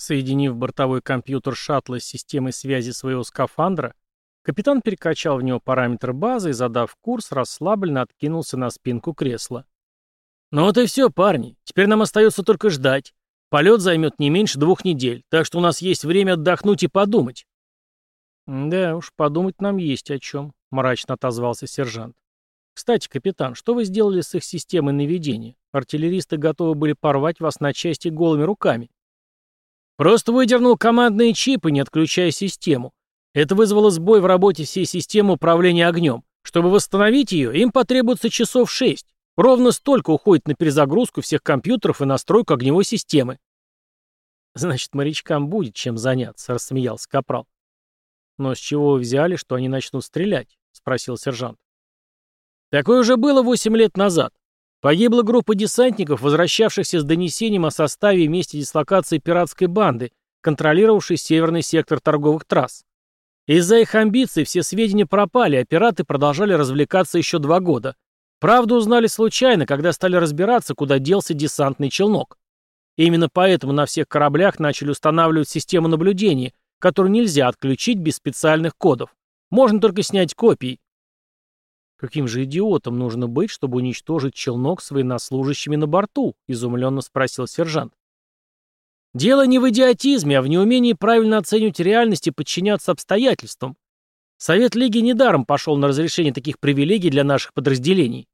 Соединив бортовой компьютер шаттла с системой связи своего скафандра, капитан перекачал в него параметры базы и, задав курс, расслабленно откинулся на спинку кресла. «Ну вот и все, парни. Теперь нам остается только ждать. Полет займет не меньше двух недель, так что у нас есть время отдохнуть и подумать». «Да уж, подумать нам есть о чем», — мрачно отозвался сержант. «Кстати, капитан, что вы сделали с их системой наведения? Артиллеристы готовы были порвать вас на части голыми руками». «Просто выдернул командные чипы, не отключая систему. Это вызвало сбой в работе всей системы управления огнем. Чтобы восстановить ее, им потребуется часов шесть. Ровно столько уходит на перезагрузку всех компьютеров и настройку огневой системы. «Значит, морячкам будет чем заняться», — рассмеялся Капрал. «Но с чего вы взяли, что они начнут стрелять?» — спросил сержант. «Такое уже было восемь лет назад. Погибла группа десантников, возвращавшихся с донесением о составе и месте дислокации пиратской банды, контролировавшей северный сектор торговых трасс. Из-за их амбиций все сведения пропали, а пираты продолжали развлекаться еще два года, Правду узнали случайно, когда стали разбираться, куда делся десантный челнок. Именно поэтому на всех кораблях начали устанавливать систему наблюдения, которую нельзя отключить без специальных кодов. Можно только снять копии. Каким же идиотом нужно быть, чтобы уничтожить челнок с военнослужащими на борту? Изумленно спросил сержант. Дело не в идиотизме, а в неумении правильно оценивать реальность и подчиняться обстоятельствам. Совет Лиги недаром пошел на разрешение таких привилегий для наших подразделений.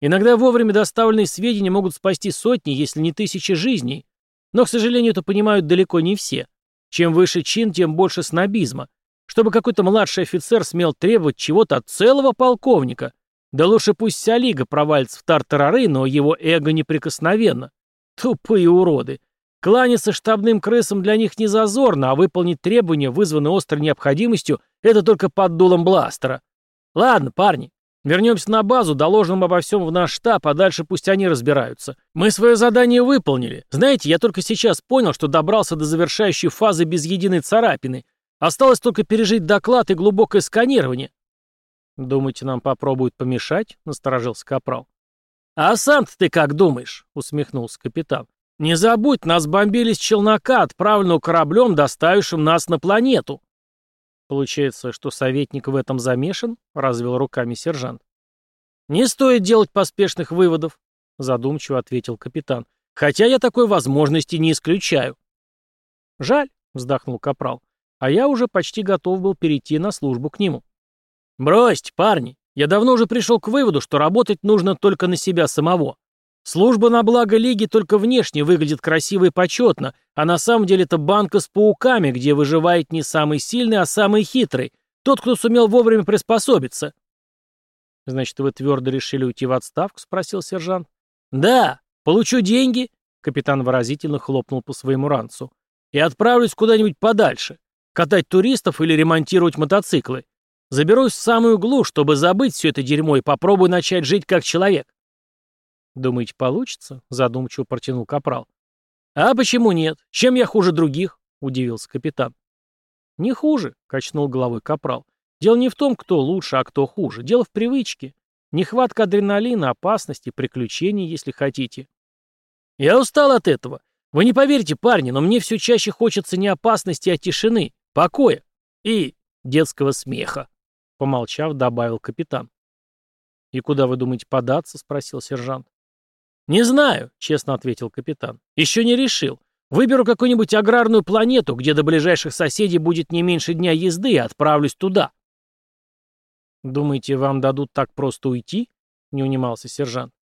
Иногда вовремя доставленные сведения могут спасти сотни, если не тысячи жизней. Но, к сожалению, это понимают далеко не все. Чем выше чин, тем больше снобизма. Чтобы какой-то младший офицер смел требовать чего-то от целого полковника. Да лучше пусть вся лига провалится в тартарары, но его эго неприкосновенно. Тупые уроды. Кланяться штабным крысам для них не зазорно, а выполнить требования, вызванные острой необходимостью, это только под дулом бластера. Ладно, парни, Вернемся на базу, доложим обо всем в наш штаб, а дальше пусть они разбираются. Мы свое задание выполнили. Знаете, я только сейчас понял, что добрался до завершающей фазы без единой царапины. Осталось только пережить доклад и глубокое сканирование. «Думаете, нам попробуют помешать?» — насторожился Капрал. «А сам-то ты как думаешь?» — усмехнулся капитан. «Не забудь, нас бомбили с челнока, отправленного кораблем, доставившим нас на планету». Получается, что советник в этом замешан? Развел руками сержант. Не стоит делать поспешных выводов, задумчиво ответил капитан. Хотя я такой возможности не исключаю. Жаль, вздохнул капрал. А я уже почти готов был перейти на службу к нему. Бросьте, парни, я давно уже пришел к выводу, что работать нужно только на себя самого. Служба на благо Лиги только внешне выглядит красиво и почетно, а на самом деле это банка с пауками, где выживает не самый сильный, а самый хитрый, тот, кто сумел вовремя приспособиться. «Значит, вы твердо решили уйти в отставку?» — спросил сержант. «Да, получу деньги», — капитан выразительно хлопнул по своему ранцу, «и отправлюсь куда-нибудь подальше, катать туристов или ремонтировать мотоциклы. Заберусь в самую глушь, чтобы забыть все это дерьмо и попробую начать жить как человек. «Думаете, получится?» — задумчиво протянул капрал. «А почему нет? Чем я хуже других?» — удивился капитан. «Не хуже», — качнул головой капрал. «Дело не в том, кто лучше, а кто хуже. Дело в привычке. Нехватка адреналина, опасности, приключений, если хотите». «Я устал от этого. Вы не поверите, парни, но мне все чаще хочется не опасности, а тишины, покоя и детского смеха», — помолчав, добавил капитан. «И куда вы думаете податься?» — спросил сержант. «Не знаю», — честно ответил капитан. «Еще не решил. Выберу какую-нибудь аграрную планету, где до ближайших соседей будет не меньше дня езды, и отправлюсь туда». «Думаете, вам дадут так просто уйти?» — не унимался сержант.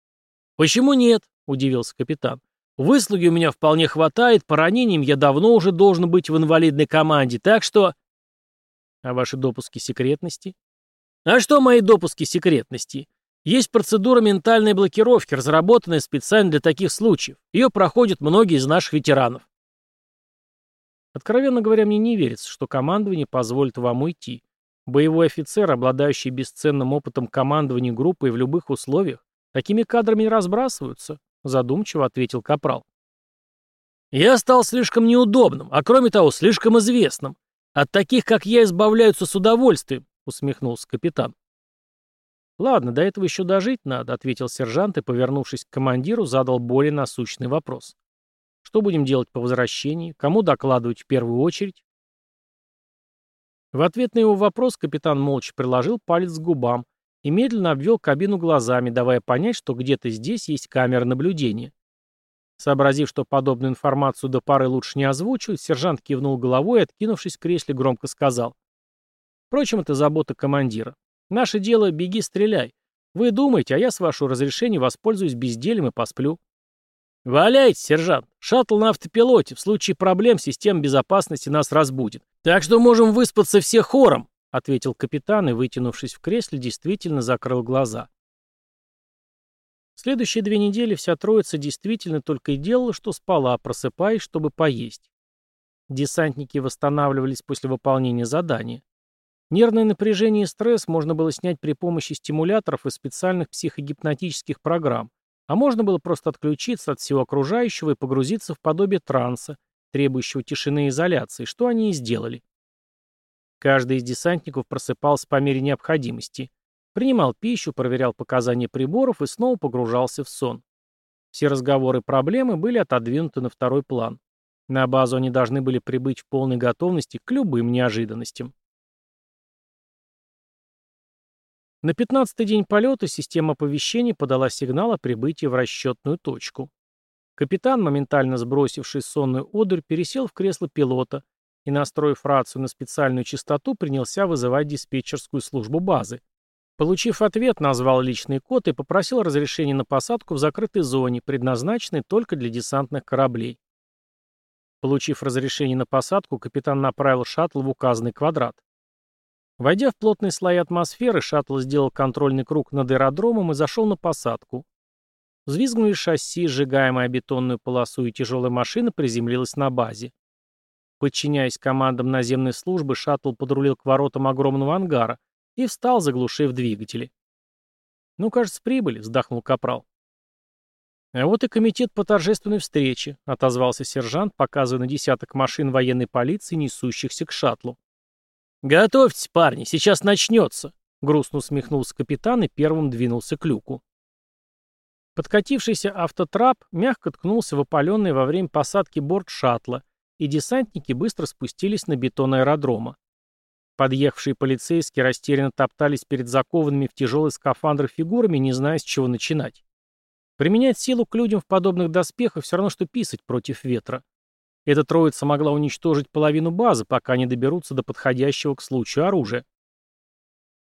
«Почему нет?» — удивился капитан. «Выслуги у меня вполне хватает, по ранениям я давно уже должен быть в инвалидной команде, так что...» «А ваши допуски секретности?» «А что мои допуски секретности? Есть процедура ментальной блокировки, разработанная специально для таких случаев. Ее проходят многие из наших ветеранов. Откровенно говоря, мне не верится, что командование позволит вам уйти. Боевой офицер, обладающий бесценным опытом командования группой в любых условиях, такими кадрами не разбрасываются, задумчиво ответил Капрал. Я стал слишком неудобным, а кроме того, слишком известным. От таких, как я, избавляются с удовольствием, усмехнулся капитан. «Ладно, до этого еще дожить надо», — ответил сержант и, повернувшись к командиру, задал более насущный вопрос. Что будем делать по возвращении? Кому докладывать в первую очередь? В ответ на его вопрос капитан молча приложил палец к губам и медленно обвел кабину глазами, давая понять, что где-то здесь есть камера наблюдения. Сообразив, что подобную информацию до пары лучше не озвучивать, сержант кивнул головой и, откинувшись в кресле, громко сказал. Впрочем, это забота командира. Наше дело — беги, стреляй. Вы думаете, а я, с вашего разрешения, воспользуюсь бездельем и посплю. «Валяйте, сержант! Шаттл на автопилоте. В случае проблем система безопасности нас разбудит. Так что можем выспаться все хором», — ответил капитан и, вытянувшись в кресле, действительно закрыл глаза. Следующие две недели вся троица действительно только и делала, что спала, просыпаясь, чтобы поесть. Десантники восстанавливались после выполнения задания. Нервное напряжение и стресс можно было снять при помощи стимуляторов и специальных психогипнотических программ, а можно было просто отключиться от всего окружающего и погрузиться в подобие транса, требующего тишины и изоляции, что они и сделали. Каждый из десантников просыпался по мере необходимости, принимал пищу, проверял показания приборов и снова погружался в сон. Все разговоры и проблемы были отодвинуты на второй план. На базу они должны были прибыть в полной готовности к любым неожиданностям. На пятнадцатый день полета система оповещений подала сигнал о прибытии в расчетную точку. Капитан, моментально сбросивший сонную одурь, пересел в кресло пилота и, настроив рацию на специальную частоту, принялся вызывать диспетчерскую службу базы. Получив ответ, назвал личный код и попросил разрешения на посадку в закрытой зоне, предназначенной только для десантных кораблей. Получив разрешение на посадку, капитан направил шаттл в указанный квадрат. Войдя в плотные слои атмосферы, шаттл сделал контрольный круг над аэродромом и зашел на посадку. Взвизгнули шасси, сжигаемая бетонную полосу, и тяжелая машина приземлилась на базе. Подчиняясь командам наземной службы, шаттл подрулил к воротам огромного ангара и встал, заглушив двигатели. «Ну, кажется, прибыли», — вздохнул Капрал. «А вот и комитет по торжественной встрече», — отозвался сержант, показывая на десяток машин военной полиции, несущихся к шаттлу. «Готовьтесь, парни, сейчас начнется!» Грустно усмехнулся капитан и первым двинулся к люку. Подкатившийся автотрап мягко ткнулся в опаленный во время посадки борт шаттла, и десантники быстро спустились на бетон аэродрома. Подъехавшие полицейские растерянно топтались перед закованными в тяжелые скафандры фигурами, не зная, с чего начинать. Применять силу к людям в подобных доспехах все равно, что писать против ветра. Эта троица могла уничтожить половину базы, пока они доберутся до подходящего к случаю оружия.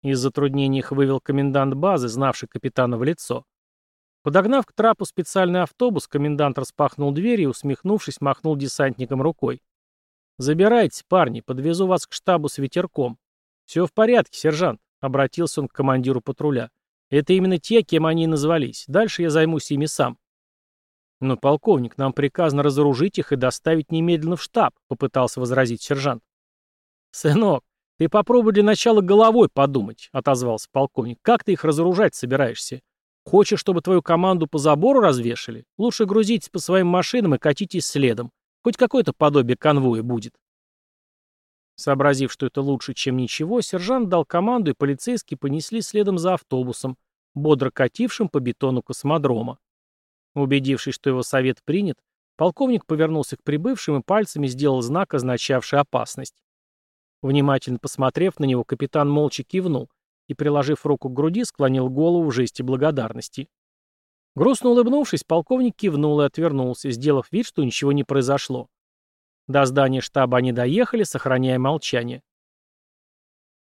Из затруднений их вывел комендант базы, знавший капитана в лицо. Подогнав к трапу специальный автобус, комендант распахнул дверь и, усмехнувшись, махнул десантникам рукой. «Забирайтесь, парни, подвезу вас к штабу с ветерком». «Все в порядке, сержант», — обратился он к командиру патруля. «Это именно те, кем они назвались. Дальше я займусь ими сам». «Но, полковник, нам приказано разоружить их и доставить немедленно в штаб», — попытался возразить сержант. «Сынок, ты попробуй для начала головой подумать», — отозвался полковник. «Как ты их разоружать собираешься? Хочешь, чтобы твою команду по забору развешали? Лучше грузитесь по своим машинам и катитесь следом. Хоть какое-то подобие конвоя будет». Сообразив, что это лучше, чем ничего, сержант дал команду, и полицейские понесли следом за автобусом, бодро катившим по бетону космодрома. Убедившись, что его совет принят, полковник повернулся к прибывшим и пальцами сделал знак, означавший опасность. Внимательно посмотрев на него, капитан молча кивнул и, приложив руку к груди, склонил голову в жесте благодарности. Грустно улыбнувшись, полковник кивнул и отвернулся, сделав вид, что ничего не произошло. До здания штаба они доехали, сохраняя молчание.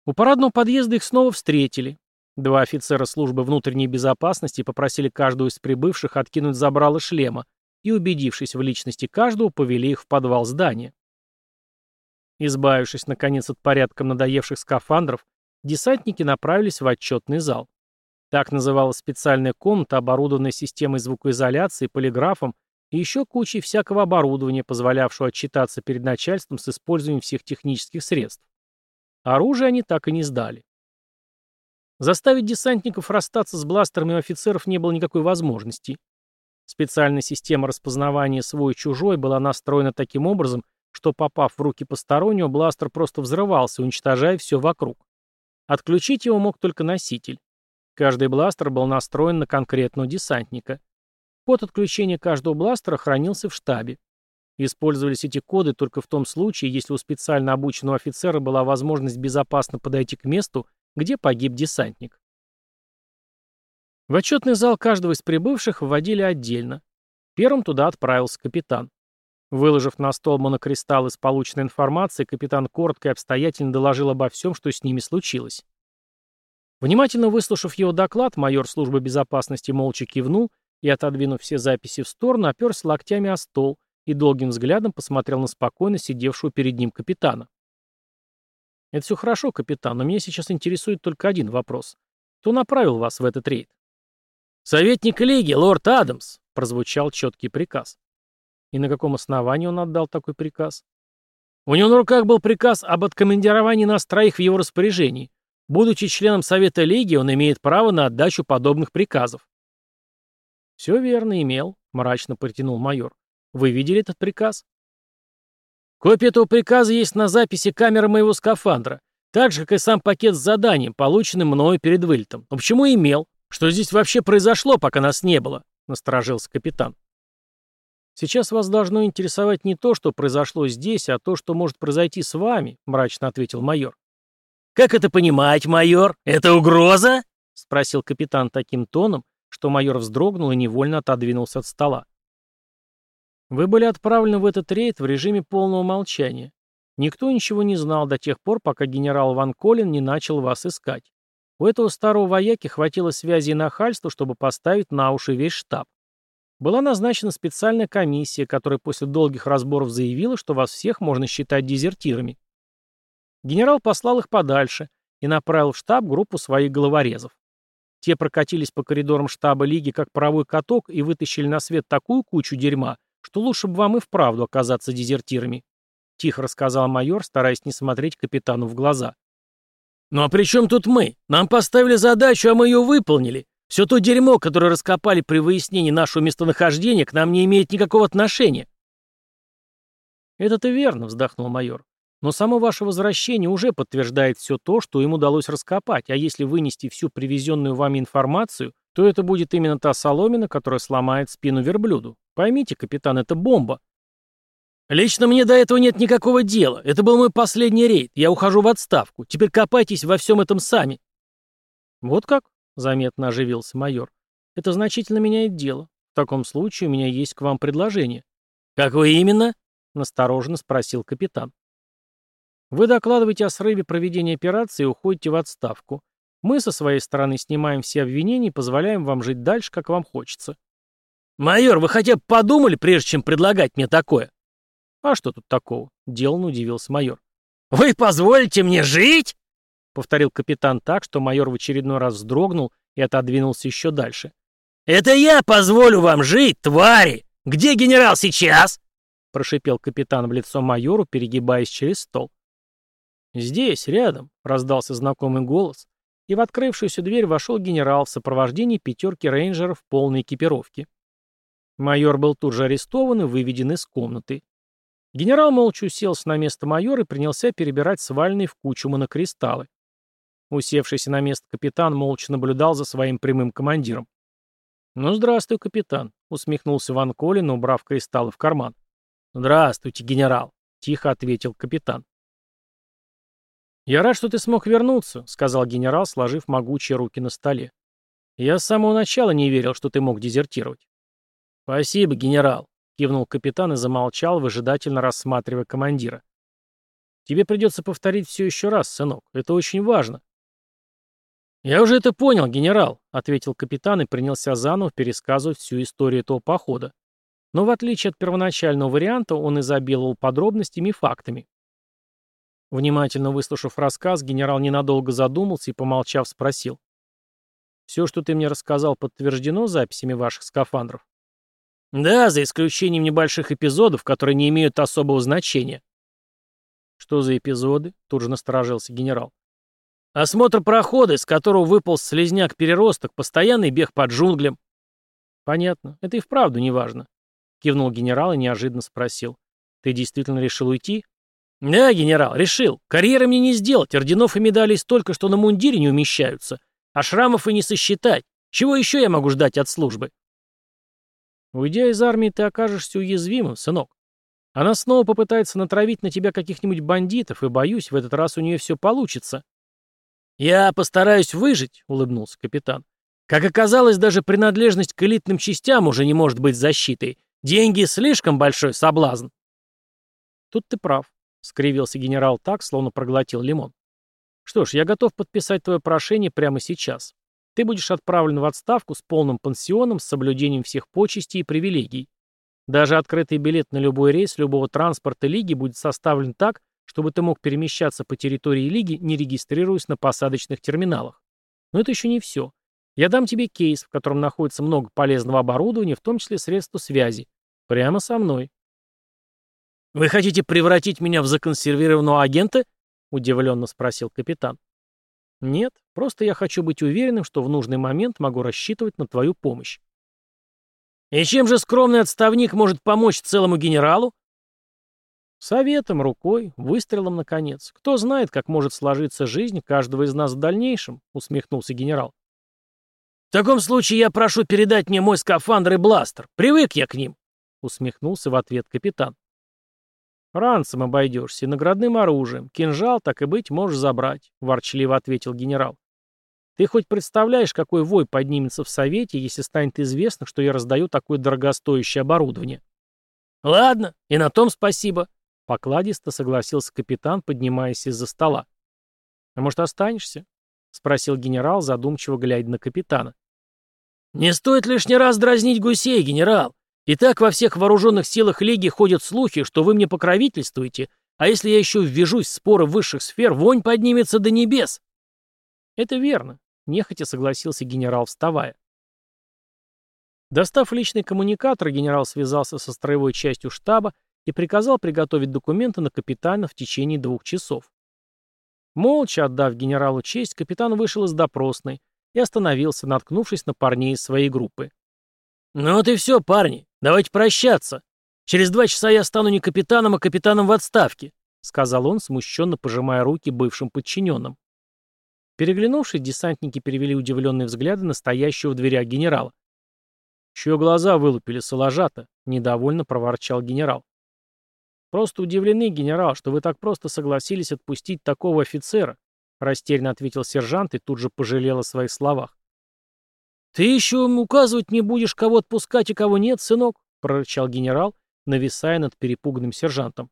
У парадного подъезда их снова встретили. Два офицера службы внутренней безопасности попросили каждого из прибывших откинуть забрало шлема и, убедившись в личности каждого, повели их в подвал здания. Избавившись, наконец, от порядком надоевших скафандров, десантники направились в отчетный зал. Так называлась специальная комната, оборудованная системой звукоизоляции, полиграфом и еще кучей всякого оборудования, позволявшего отчитаться перед начальством с использованием всех технических средств. Оружие они так и не сдали. Заставить десантников расстаться с бластерами у офицеров не было никакой возможности. Специальная система распознавания свой-чужой была настроена таким образом, что, попав в руки постороннего, бластер просто взрывался, уничтожая все вокруг. Отключить его мог только носитель. Каждый бластер был настроен на конкретного десантника. Код отключения каждого бластера хранился в штабе. Использовались эти коды только в том случае, если у специально обученного офицера была возможность безопасно подойти к месту, где погиб десантник. В отчетный зал каждого из прибывших вводили отдельно. Первым туда отправился капитан. Выложив на стол монокристаллы с полученной информацией, капитан коротко и обстоятельно доложил обо всем, что с ними случилось. Внимательно выслушав его доклад, майор службы безопасности молча кивнул и, отодвинув все записи в сторону, оперся локтями о стол и долгим взглядом посмотрел на спокойно сидевшего перед ним капитана. «Это все хорошо, капитан, но меня сейчас интересует только один вопрос. Кто направил вас в этот рейд?» «Советник Лиги, лорд Адамс», — прозвучал четкий приказ. И на каком основании он отдал такой приказ? У него на руках был приказ об откомандировании нас троих в его распоряжении. Будучи членом Совета Лиги, он имеет право на отдачу подобных приказов. «Все верно, имел», — мрачно протянул майор. «Вы видели этот приказ?» «Копия этого приказа есть на записи камеры моего скафандра, так же, как и сам пакет с заданием, полученный мною перед вылетом. Но почему имел? Что здесь вообще произошло, пока нас не было?» — насторожился капитан. «Сейчас вас должно интересовать не то, что произошло здесь, а то, что может произойти с вами», — мрачно ответил майор. «Как это понимать, майор? Это угроза?» — спросил капитан таким тоном, что майор вздрогнул и невольно отодвинулся от стола. «Вы были отправлены в этот рейд в режиме полного молчания. Никто ничего не знал до тех пор, пока генерал Ван Колин не начал вас искать. У этого старого вояки хватило связи и нахальства, чтобы поставить на уши весь штаб. Была назначена специальная комиссия, которая после долгих разборов заявила, что вас всех можно считать дезертирами. Генерал послал их подальше и направил в штаб группу своих головорезов. Те прокатились по коридорам штаба Лиги как паровой каток и вытащили на свет такую кучу дерьма, что лучше бы вам и вправду оказаться дезертирами. Тихо рассказал майор, стараясь не смотреть капитану в глаза. «Ну а при чем тут мы? Нам поставили задачу, а мы ее выполнили. Все то дерьмо, которое раскопали при выяснении нашего местонахождения, к нам не имеет никакого отношения». «Это-то верно», — вздохнул майор. «Но само ваше возвращение уже подтверждает все то, что им удалось раскопать, а если вынести всю привезенную вами информацию, то это будет именно та соломина, которая сломает спину верблюду. Поймите, капитан, это бомба. Лично мне до этого нет никакого дела. Это был мой последний рейд. Я ухожу в отставку. Теперь копайтесь во всем этом сами. Вот как? Заметно оживился майор. Это значительно меняет дело. В таком случае у меня есть к вам предложение. Как вы именно? Настороженно спросил капитан. Вы докладываете о срыве проведения операции и уходите в отставку. Мы со своей стороны снимаем все обвинения и позволяем вам жить дальше, как вам хочется. Майор, вы хотя бы подумали, прежде чем предлагать мне такое? «А что тут такого?» — деланно удивился майор. «Вы позволите мне жить?» — повторил капитан так, что майор в очередной раз вздрогнул и отодвинулся еще дальше. «Это я позволю вам жить, твари! Где генерал сейчас?» — прошипел капитан в лицо майору, перегибаясь через стол. «Здесь, рядом», — раздался знакомый голос, и в открывшуюся дверь вошел генерал в сопровождении пятерки рейнджеров полной экипировке. Майор был тут же арестован и выведен из комнаты. Генерал молча уселся на место майора и принялся перебирать свальные в кучу монокристаллы. Усевшийся на место капитан молча наблюдал за своим прямым командиром. «Ну, здравствуй, капитан», — усмехнулся Ван Колин, убрав кристаллы в карман. «Здравствуйте, генерал», — тихо ответил капитан. «Я рад, что ты смог вернуться», — сказал генерал, сложив могучие руки на столе. «Я с самого начала не верил, что ты мог дезертировать». «Спасибо, генерал», кивнул капитан и замолчал, выжидательно рассматривая командира. «Тебе придется повторить все еще раз, сынок. Это очень важно». «Я уже это понял, генерал», — ответил капитан и принялся заново пересказывать всю историю этого похода. Но в отличие от первоначального варианта, он изобиловал подробностями и фактами. Внимательно выслушав рассказ, генерал ненадолго задумался и, помолчав, спросил. «Все, что ты мне рассказал, подтверждено записями ваших скафандров?» Да, за исключением небольших эпизодов, которые не имеют особого значения. Что за эпизоды? Тут же насторожился генерал. Осмотр прохода, из которого выпал слезняк-переросток, постоянный бег по джунглям. Понятно. Это и вправду не важно. Кивнул генерал и неожиданно спросил. Ты действительно решил уйти? Да, генерал, решил. Карьеры мне не сделать, орденов и медалей столько, что на мундире не умещаются. А шрамов и не сосчитать. Чего еще я могу ждать от службы? Уйдя из армии, ты окажешься уязвимым, сынок. Она снова попытается натравить на тебя каких-нибудь бандитов, и, боюсь, в этот раз у нее все получится». «Я постараюсь выжить», — улыбнулся капитан. «Как оказалось, даже принадлежность к элитным частям уже не может быть защитой. Деньги — слишком большой соблазн». «Тут ты прав», — скривился генерал так, словно проглотил лимон. «Что ж, я готов подписать твое прошение прямо сейчас. Ты будешь отправлен в отставку с полным пансионом, с соблюдением всех почестей и привилегий. Даже открытый билет на любой рейс любого транспорта Лиги будет составлен так, чтобы ты мог перемещаться по территории Лиги, не регистрируясь на посадочных терминалах. Но это еще не все. Я дам тебе кейс, в котором находится много полезного оборудования, в том числе средства связи. Прямо со мной. «Вы хотите превратить меня в законсервированного агента?» — удивленно спросил капитан. «Нет, просто я хочу быть уверенным, что в нужный момент могу рассчитывать на твою помощь». «И чем же скромный отставник может помочь целому генералу?» Советом, рукой, выстрелом, наконец. Кто знает, как может сложиться жизнь каждого из нас в дальнейшем, усмехнулся генерал. В таком случае я прошу передать мне мой скафандр и бластер. Привык я к ним, усмехнулся в ответ капитан. Ранцем обойдешься и наградным оружием. Кинжал, так и быть, можешь забрать, ворчливо ответил генерал. Ты хоть представляешь, какой вой поднимется в Совете, если станет известно, что я раздаю такое дорогостоящее оборудование? Ладно, и на том спасибо, Покладисто согласился капитан, поднимаясь из-за стола. «А может, останешься?» — спросил генерал, задумчиво глядя на капитана. «Не стоит лишний раз дразнить гусей, генерал. И так во всех вооруженных силах Лиги ходят слухи, что вы мне покровительствуете, а если я еще ввяжусь в споры высших сфер, вонь поднимется до небес». «Это верно», — нехотя согласился генерал, вставая. Достав личный коммуникатор, генерал связался со строевой частью штаба и приказал приготовить документы на капитана в течение двух часов. Молча отдав генералу честь, капитан вышел из допросной и остановился, наткнувшись на парней из своей группы. «Ну вот и все, парни, давайте прощаться. Через два часа я стану не капитаном, а капитаном в отставке», сказал он, смущенно пожимая руки бывшим подчиненным. Переглянувшись, десантники перевели удивленные взгляды на стоящего в дверях генерала. «Чьи глаза вылупили соложата?» — недовольно проворчал генерал. «Просто удивлены, генерал, что вы так просто согласились отпустить такого офицера», растерянно ответил сержант и тут же пожалел о своих словах. «Ты еще указывать не будешь, кого отпускать и кого нет, сынок?» прорычал генерал, нависая над перепуганным сержантом.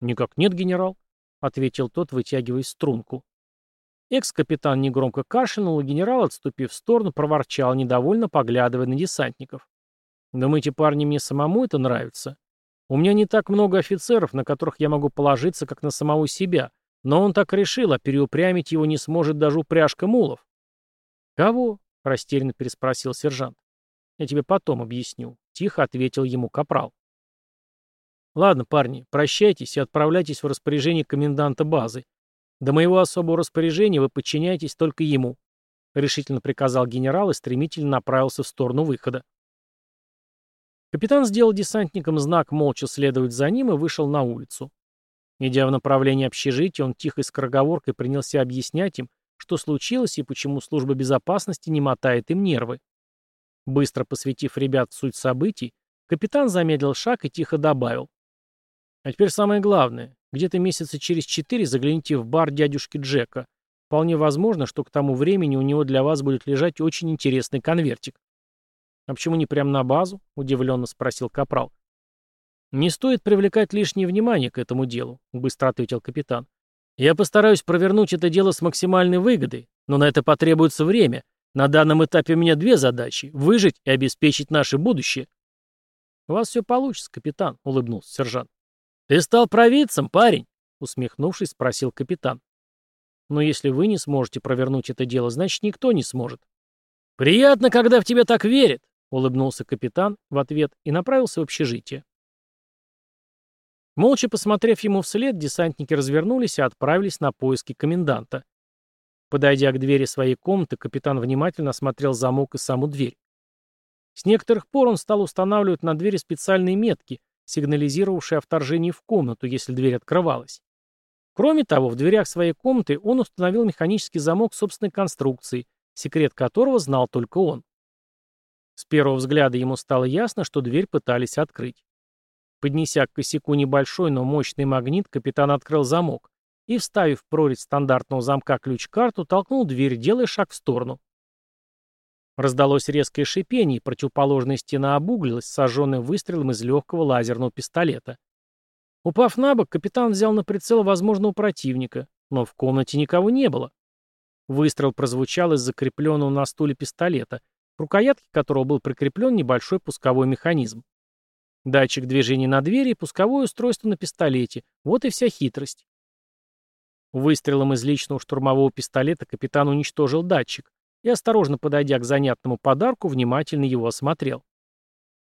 «Никак нет, генерал», — ответил тот, вытягивая струнку. Экс-капитан негромко кашлянул, и генерал, отступив в сторону, проворчал, недовольно поглядывая на десантников. «Думаете, парни, мне самому это нравится? У меня не так много офицеров, на которых я могу положиться, как на самого себя, но он так решил, а переупрямить его не сможет даже упряжка мулов. «Кого?» — растерянно переспросил сержант. «Я тебе потом объясню», — тихо ответил ему капрал. «Ладно, парни, прощайтесь и отправляйтесь в распоряжение коменданта базы. До моего особого распоряжения вы подчиняетесь только ему», — решительно приказал генерал и стремительно направился в сторону выхода. Капитан сделал десантникам знак молча следовать за ним и вышел на улицу. Идя в направлении общежития, он тихой скороговоркой принялся объяснять им, что случилось и почему служба безопасности не мотает им нервы. Быстро посвятив ребят суть событий, капитан замедлил шаг и тихо добавил. А теперь самое главное. Где-то месяца через четыре загляните в бар дядюшки Джека. Вполне возможно, что к тому времени у него для вас будет лежать очень интересный конвертик. «А почему не прямо на базу?» — удивленно спросил Капрал. «Не стоит привлекать лишнее внимание к этому делу», — быстро ответил капитан. «Я постараюсь провернуть это дело с максимальной выгодой, но на это потребуется время. На данном этапе у меня две задачи — выжить и обеспечить наше будущее». «У вас все получится, капитан», — улыбнулся сержант. «Ты стал провидцем, парень?» — усмехнувшись, спросил капитан. «Но если вы не сможете провернуть это дело, значит, никто не сможет». «Приятно, когда в тебя так верят», Улыбнулся капитан в ответ и направился в общежитие. Молча посмотрев ему вслед, десантники развернулись и отправились на поиски коменданта. Подойдя к двери своей комнаты, капитан внимательно осмотрел замок и саму дверь. С некоторых пор он стал устанавливать на двери специальные метки, сигнализировавшие о вторжении в комнату, если дверь открывалась. Кроме того, в дверях своей комнаты он установил механический замок собственной конструкции, секрет которого знал только он. С первого взгляда ему стало ясно, что дверь пытались открыть. Поднеся к косяку небольшой, но мощный магнит, капитан открыл замок и, вставив в прорезь стандартного замка ключ-карту, толкнул дверь, делая шаг в сторону. Раздалось резкое шипение, и противоположная стена обуглилась, сожженная выстрелом из легкого лазерного пистолета. Упав на бок, капитан взял на прицел возможного противника, но в комнате никого не было. Выстрел прозвучал из закрепленного на стуле пистолета, к рукоятке которого был прикреплен небольшой пусковой механизм. Датчик движения на двери и пусковое устройство на пистолете. Вот и вся хитрость. Выстрелом из личного штурмового пистолета капитан уничтожил датчик и, осторожно подойдя к занятному подарку, внимательно его осмотрел.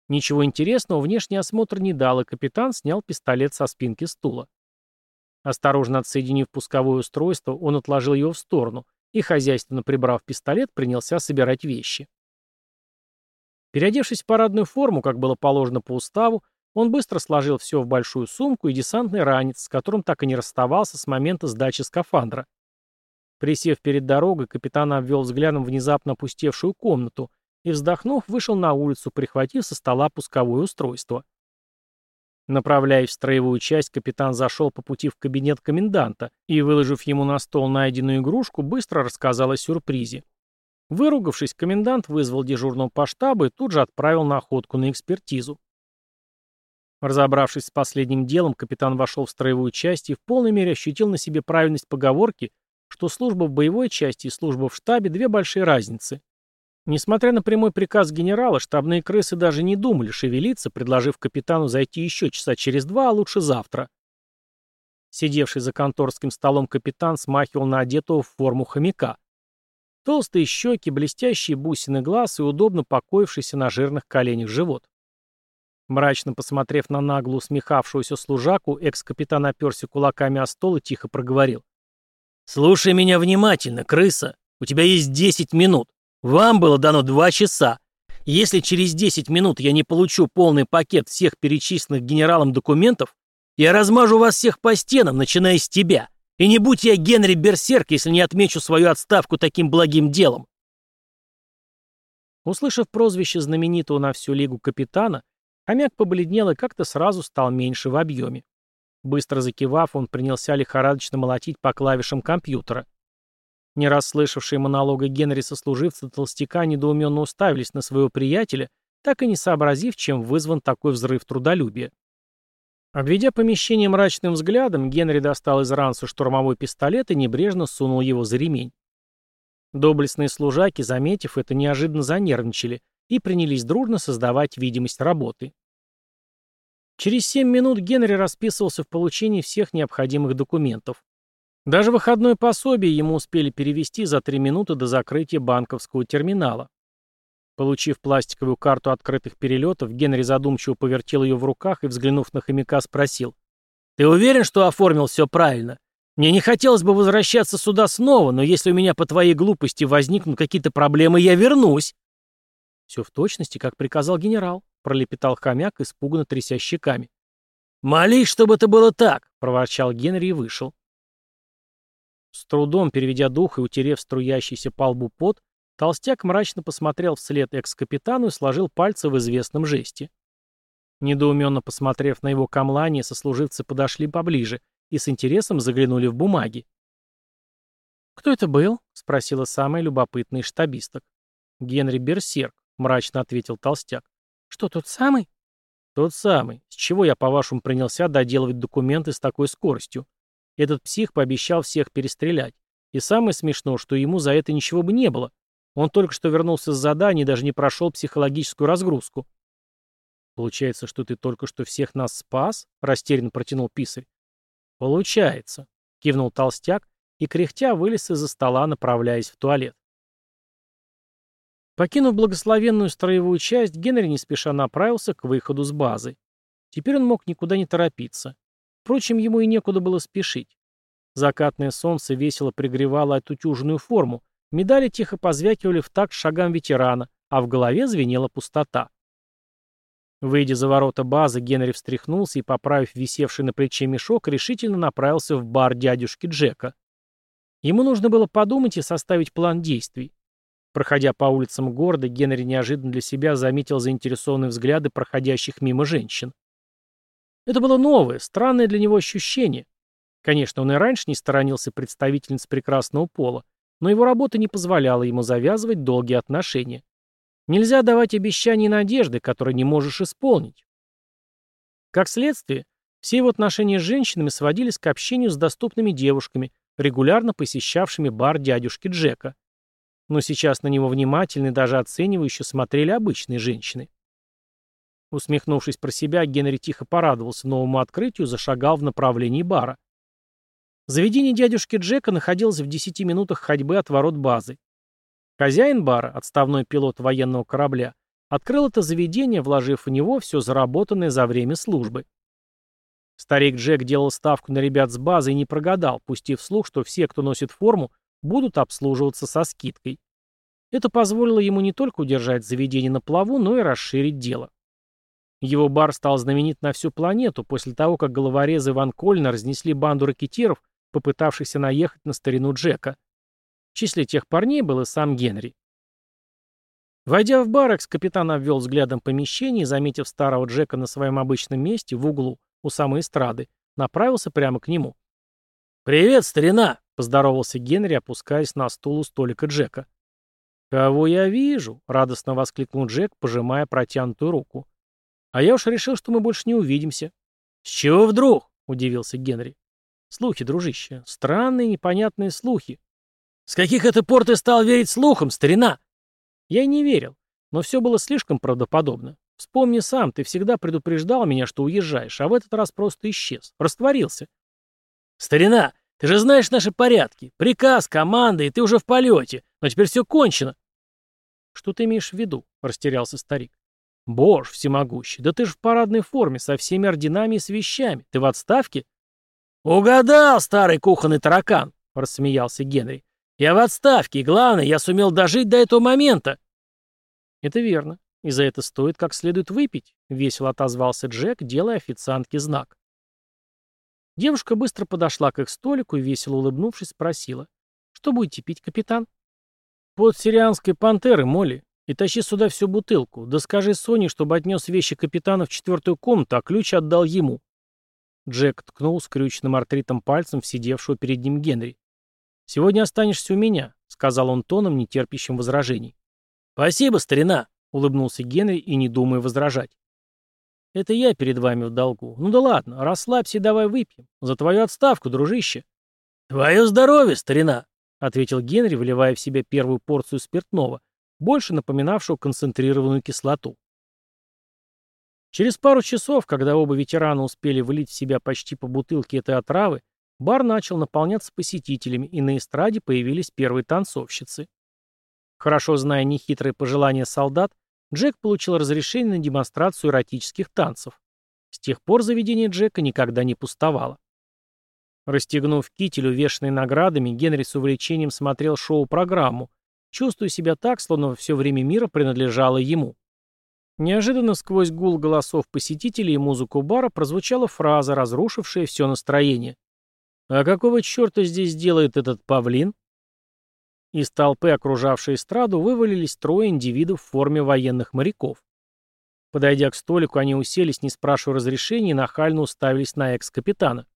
Ничего интересного внешний осмотр не дал, и капитан снял пистолет со спинки стула. Осторожно отсоединив пусковое устройство, он отложил его в сторону и, хозяйственно прибрав пистолет, принялся собирать вещи. Переодевшись в парадную форму, как было положено по уставу, он быстро сложил все в большую сумку и десантный ранец, с которым так и не расставался с момента сдачи скафандра. Присев перед дорогой, капитан обвел взглядом внезапно опустевшую комнату и, вздохнув, вышел на улицу, прихватив со стола пусковое устройство. Направляясь в строевую часть, капитан зашел по пути в кабинет коменданта и, выложив ему на стол найденную игрушку, быстро рассказал о сюрпризе. Выругавшись, комендант вызвал дежурного по штабу и тут же отправил на охотку на экспертизу. Разобравшись с последним делом, капитан вошел в строевую часть и в полной мере ощутил на себе правильность поговорки, что служба в боевой части и служба в штабе – две большие разницы. Несмотря на прямой приказ генерала, штабные крысы даже не думали шевелиться, предложив капитану зайти еще часа через два, а лучше завтра. Сидевший за конторским столом капитан смахивал на одетого в форму хомяка. Толстые щеки, блестящие бусины глаз и удобно покоившийся на жирных коленях живот. Мрачно посмотрев на нагло усмехавшуюся служаку, экс-капитан оперся кулаками о стол и тихо проговорил. «Слушай меня внимательно, крыса. У тебя есть десять минут. Вам было дано два часа. Если через десять минут я не получу полный пакет всех перечисленных генералом документов, я размажу вас всех по стенам, начиная с тебя. И не будь я Генри Берсерк, если не отмечу свою отставку таким благим делом. Услышав прозвище знаменитого на всю лигу капитана, хомяк побледнел и как-то сразу стал меньше в объеме. Быстро закивав, он принялся лихорадочно молотить по клавишам компьютера. Не раз слышавшие монолога Генри сослуживцы толстяка недоуменно уставились на своего приятеля, так и не сообразив, чем вызван такой взрыв трудолюбия. Обведя помещение мрачным взглядом, Генри достал из ранца штурмовой пистолет и небрежно сунул его за ремень. Доблестные служаки, заметив это, неожиданно занервничали и принялись дружно создавать видимость работы. Через семь минут Генри расписывался в получении всех необходимых документов. Даже выходное пособие ему успели перевести за три минуты до закрытия банковского терминала. Получив пластиковую карту открытых перелетов, Генри задумчиво повертел ее в руках и, взглянув на хомяка, спросил. «Ты уверен, что оформил все правильно? Мне не хотелось бы возвращаться сюда снова, но если у меня по твоей глупости возникнут какие-то проблемы, я вернусь». «Все в точности, как приказал генерал», — пролепетал хомяк, испуганно тряся щеками. «Молись, чтобы это было так», — проворчал Генри и вышел. С трудом переведя дух и утерев струящийся по лбу пот, Толстяк мрачно посмотрел вслед экс-капитану и сложил пальцы в известном жесте. Недоуменно посмотрев на его камлание, сослуживцы подошли поближе и с интересом заглянули в бумаги. «Кто это был?» — спросила самая любопытная штабисток. «Генри Берсерк», — мрачно ответил толстяк. «Что, тот самый?» «Тот самый. С чего я, по-вашему, принялся доделывать документы с такой скоростью? Этот псих пообещал всех перестрелять. И самое смешное, что ему за это ничего бы не было. Он только что вернулся с задания и даже не прошел психологическую разгрузку. «Получается, что ты только что всех нас спас?» — растерянно протянул писарь. «Получается», — кивнул толстяк и, кряхтя, вылез из-за стола, направляясь в туалет. Покинув благословенную строевую часть, Генри не спеша направился к выходу с базы. Теперь он мог никуда не торопиться. Впрочем, ему и некуда было спешить. Закатное солнце весело пригревало отутюженную форму, Медали тихо позвякивали в такт шагам ветерана, а в голове звенела пустота. Выйдя за ворота базы, Генри встряхнулся и, поправив висевший на плече мешок, решительно направился в бар дядюшки Джека. Ему нужно было подумать и составить план действий. Проходя по улицам города, Генри неожиданно для себя заметил заинтересованные взгляды проходящих мимо женщин. Это было новое, странное для него ощущение. Конечно, он и раньше не сторонился представительниц прекрасного пола, но его работа не позволяла ему завязывать долгие отношения. Нельзя давать обещания и надежды, которые не можешь исполнить. Как следствие, все его отношения с женщинами сводились к общению с доступными девушками, регулярно посещавшими бар дядюшки Джека. Но сейчас на него внимательно и даже оценивающе смотрели обычные женщины. Усмехнувшись про себя, Генри тихо порадовался новому открытию и зашагал в направлении бара. Заведение дядюшки Джека находилось в 10 минутах ходьбы от ворот базы. Хозяин бара, отставной пилот военного корабля, открыл это заведение, вложив в него все заработанное за время службы. Старик Джек делал ставку на ребят с базы и не прогадал, пустив слух, что все, кто носит форму, будут обслуживаться со скидкой. Это позволило ему не только удержать заведение на плаву, но и расширить дело. Его бар стал знаменит на всю планету после того, как головорезы Ван Кольна разнесли банду ракетиров, попытавшихся наехать на старину Джека. В числе тех парней был и сам Генри. Войдя в бар, экс-капитан обвел взглядом помещение и, заметив старого Джека на своем обычном месте, в углу, у самой эстрады, направился прямо к нему. «Привет, старина!» — поздоровался Генри, опускаясь на стул у столика Джека. «Кого я вижу?» — радостно воскликнул Джек, пожимая протянутую руку. «А я уж решил, что мы больше не увидимся». «С чего вдруг?» — удивился Генри. «Слухи, дружище. Странные, непонятные слухи. «С каких это пор ты стал верить слухам, старина?» Я и не верил, но все было слишком правдоподобно. Вспомни сам, ты всегда предупреждал меня, что уезжаешь, а в этот раз просто исчез, растворился. «Старина, ты же знаешь наши порядки. Приказ, команда, и ты уже в полете. Но теперь все кончено». «Что ты имеешь в виду?» — растерялся старик. «Боже всемогущий, да ты же в парадной форме, со всеми орденами и с вещами. Ты в отставке?» «Угадал, старый кухонный таракан!» — рассмеялся Генри. Я в отставке, и главное, я сумел дожить до этого момента. Это верно. И за это стоит как следует выпить, весело отозвался Джек, делая официантке знак. Девушка быстро подошла к их столику и, весело улыбнувшись, спросила. «Что будете пить, капитан?» «Под сирианской пантеры, Молли. И тащи сюда всю бутылку. Да скажи Соне, чтобы отнес вещи капитана в четвертую комнату, а ключ отдал ему». Джек ткнул скрюченным артритом пальцем в сидевшего перед ним Генри. «Сегодня останешься у меня», — сказал он тоном, не терпящим возражений. «Спасибо, старина», — улыбнулся Генри и не думая возражать. «Это я перед вами в долгу. Ну да ладно, расслабься и давай выпьем. За твою отставку, дружище». «Твое здоровье, старина», — ответил Генри, вливая в себя первую порцию спиртного, больше напоминавшего концентрированную кислоту. Через пару часов, когда оба ветерана успели влить в себя почти по бутылке этой отравы, Бар начал наполняться посетителями, и на эстраде появились первые танцовщицы. Хорошо зная нехитрые пожелания солдат, Джек получил разрешение на демонстрацию эротических танцев. С тех пор заведение Джека никогда не пустовало. Расстегнув китель, увешанный наградами, Генри с увлечением смотрел шоу-программу, чувствуя себя так, словно все время мира принадлежало ему. Неожиданно сквозь гул голосов посетителей и музыку бара прозвучала фраза, разрушившая все настроение. «А какого черта здесь делает этот павлин?» Из толпы, окружавшей эстраду, вывалились трое индивидов в форме военных моряков. Подойдя к столику, они уселись, не спрашивая разрешения, и нахально уставились на экс-капитана.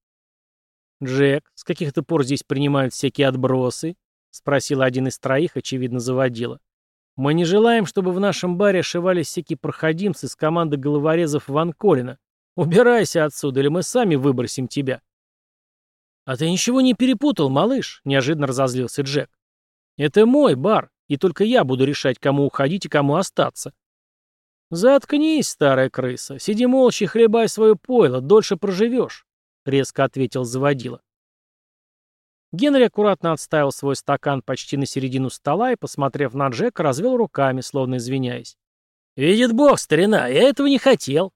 «Джек, с каких то пор здесь принимают всякие отбросы?» — спросил один из троих, очевидно, заводила. «Мы не желаем, чтобы в нашем баре ошивались всякие проходимцы с команды головорезов Ван Колина. Убирайся отсюда, или мы сами выбросим тебя». «А ты ничего не перепутал, малыш?» — неожиданно разозлился Джек. «Это мой бар, и только я буду решать, кому уходить и кому остаться». «Заткнись, старая крыса, сиди молча и хлебай свое пойло, дольше проживешь», — резко ответил заводила. Генри аккуратно отставил свой стакан почти на середину стола и, посмотрев на Джека, развел руками, словно извиняясь. «Видит бог, старина, я этого не хотел».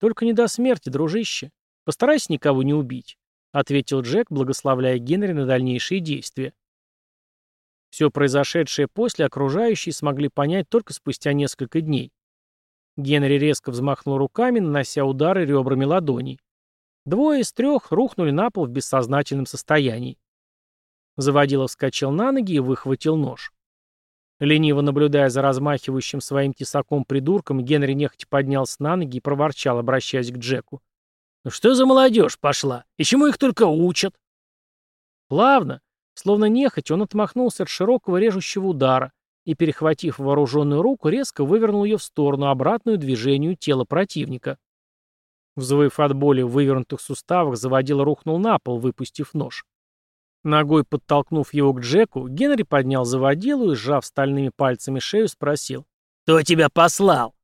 «Только не до смерти, дружище. Постарайся никого не убить ответил Джек, благословляя Генри на дальнейшие действия. Все произошедшее после окружающие смогли понять только спустя несколько дней. Генри резко взмахнул руками, нанося удары ребрами ладоней. Двое из трех рухнули на пол в бессознательном состоянии. Заводилов вскочил на ноги и выхватил нож. Лениво наблюдая за размахивающим своим тесаком придурком, Генри нехотя поднялся на ноги и проворчал, обращаясь к Джеку. Ну что за молодежь пошла? И чему их только учат? Плавно, словно нехоть, он отмахнулся от широкого режущего удара и, перехватив вооруженную руку, резко вывернул ее в сторону, обратную движению тела противника. Взвыв от боли в вывернутых суставах, заводил рухнул на пол, выпустив нож. Ногой подтолкнув его к Джеку, Генри поднял заводилу и, сжав стальными пальцами шею, спросил. «Кто тебя послал?»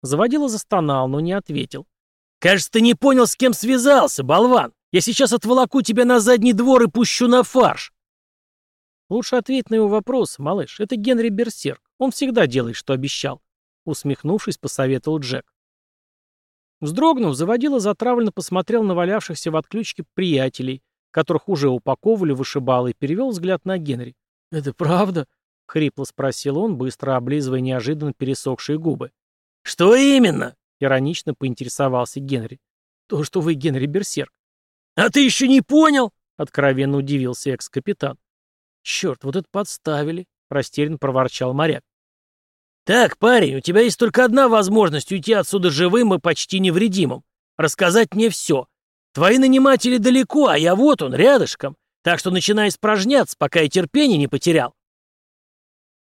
Заводила застонал, но не ответил. «Кажется, ты не понял, с кем связался, болван! Я сейчас отволоку тебя на задний двор и пущу на фарш!» «Лучше ответь на его вопрос, малыш. Это Генри Берсерк. Он всегда делает, что обещал», — усмехнувшись, посоветовал Джек. Вздрогнув, заводила затравленно посмотрел на валявшихся в отключке приятелей, которых уже упаковывали вышибало, и перевел взгляд на Генри. «Это правда?» — хрипло спросил он, быстро облизывая неожиданно пересохшие губы. «Что именно?» — иронично поинтересовался Генри. «То, что вы Генри Берсерк». «А ты еще не понял?» — откровенно удивился экс-капитан. «Черт, вот это подставили!» — растерянно проворчал моряк. «Так, парень, у тебя есть только одна возможность уйти отсюда живым и почти невредимым. Рассказать мне все. Твои наниматели далеко, а я вот он, рядышком. Так что начинай испражняться, пока я терпение не потерял».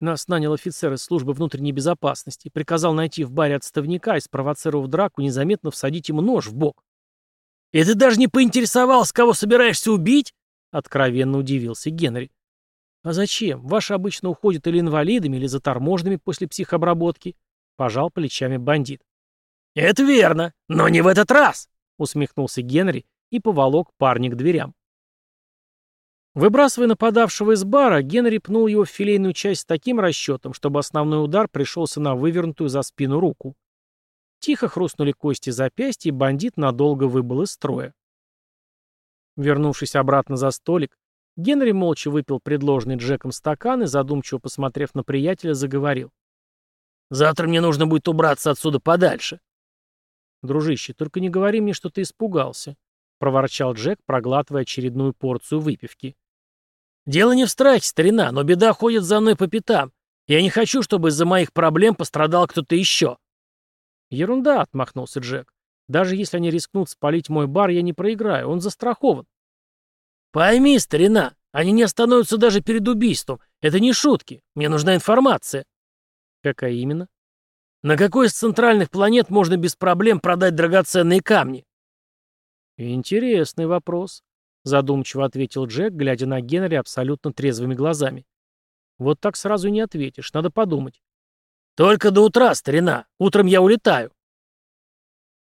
Нас нанял офицер из службы внутренней безопасности, приказал найти в баре отставника и, спровоцировав драку, незаметно всадить ему нож в бок. «И ты даже не поинтересовался, кого собираешься убить?» — откровенно удивился Генри. «А зачем? Ваши обычно уходят или инвалидами, или заторможенными после психообработки», — пожал плечами бандит. «Это верно, но не в этот раз!» — усмехнулся Генри и поволок парня к дверям. Выбрасывая нападавшего из бара, Генри пнул его в филейную часть с таким расчетом, чтобы основной удар пришелся на вывернутую за спину руку. Тихо хрустнули кости запястья, и бандит надолго выбыл из строя. Вернувшись обратно за столик, Генри молча выпил предложенный Джеком стакан и, задумчиво посмотрев на приятеля, заговорил. «Завтра мне нужно будет убраться отсюда подальше». «Дружище, только не говори мне, что ты испугался», — проворчал Джек, проглатывая очередную порцию выпивки. «Дело не в страхе, старина, но беда ходит за мной по пятам. Я не хочу, чтобы из-за моих проблем пострадал кто-то еще». «Ерунда», — отмахнулся Джек. «Даже если они рискнут спалить мой бар, я не проиграю, он застрахован». «Пойми, старина, они не остановятся даже перед убийством. Это не шутки. Мне нужна информация». «Какая именно?» На какой из центральных планет можно без проблем продать драгоценные камни? Интересный вопрос, задумчиво ответил Джек, глядя на Генри абсолютно трезвыми глазами. Вот так сразу не ответишь, надо подумать. Только до утра, старина. Утром я улетаю.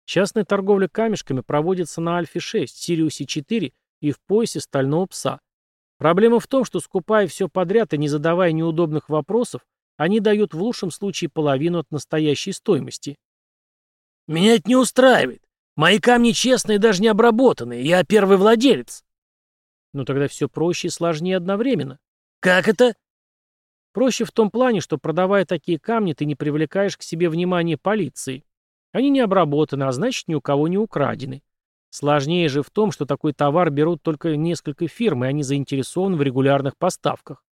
Частная торговля камешками проводится на Альфе-6, Сириусе-4 и в поясе Стального Пса. Проблема в том, что скупая все подряд и не задавая неудобных вопросов, они дают в лучшем случае половину от настоящей стоимости. Меня это не устраивает. Мои камни честные, даже не обработанные. Я первый владелец. Ну тогда все проще и сложнее одновременно. Как это? Проще в том плане, что продавая такие камни, ты не привлекаешь к себе внимание полиции. Они не обработаны, а значит ни у кого не украдены. Сложнее же в том, что такой товар берут только несколько фирм, и они заинтересованы в регулярных поставках.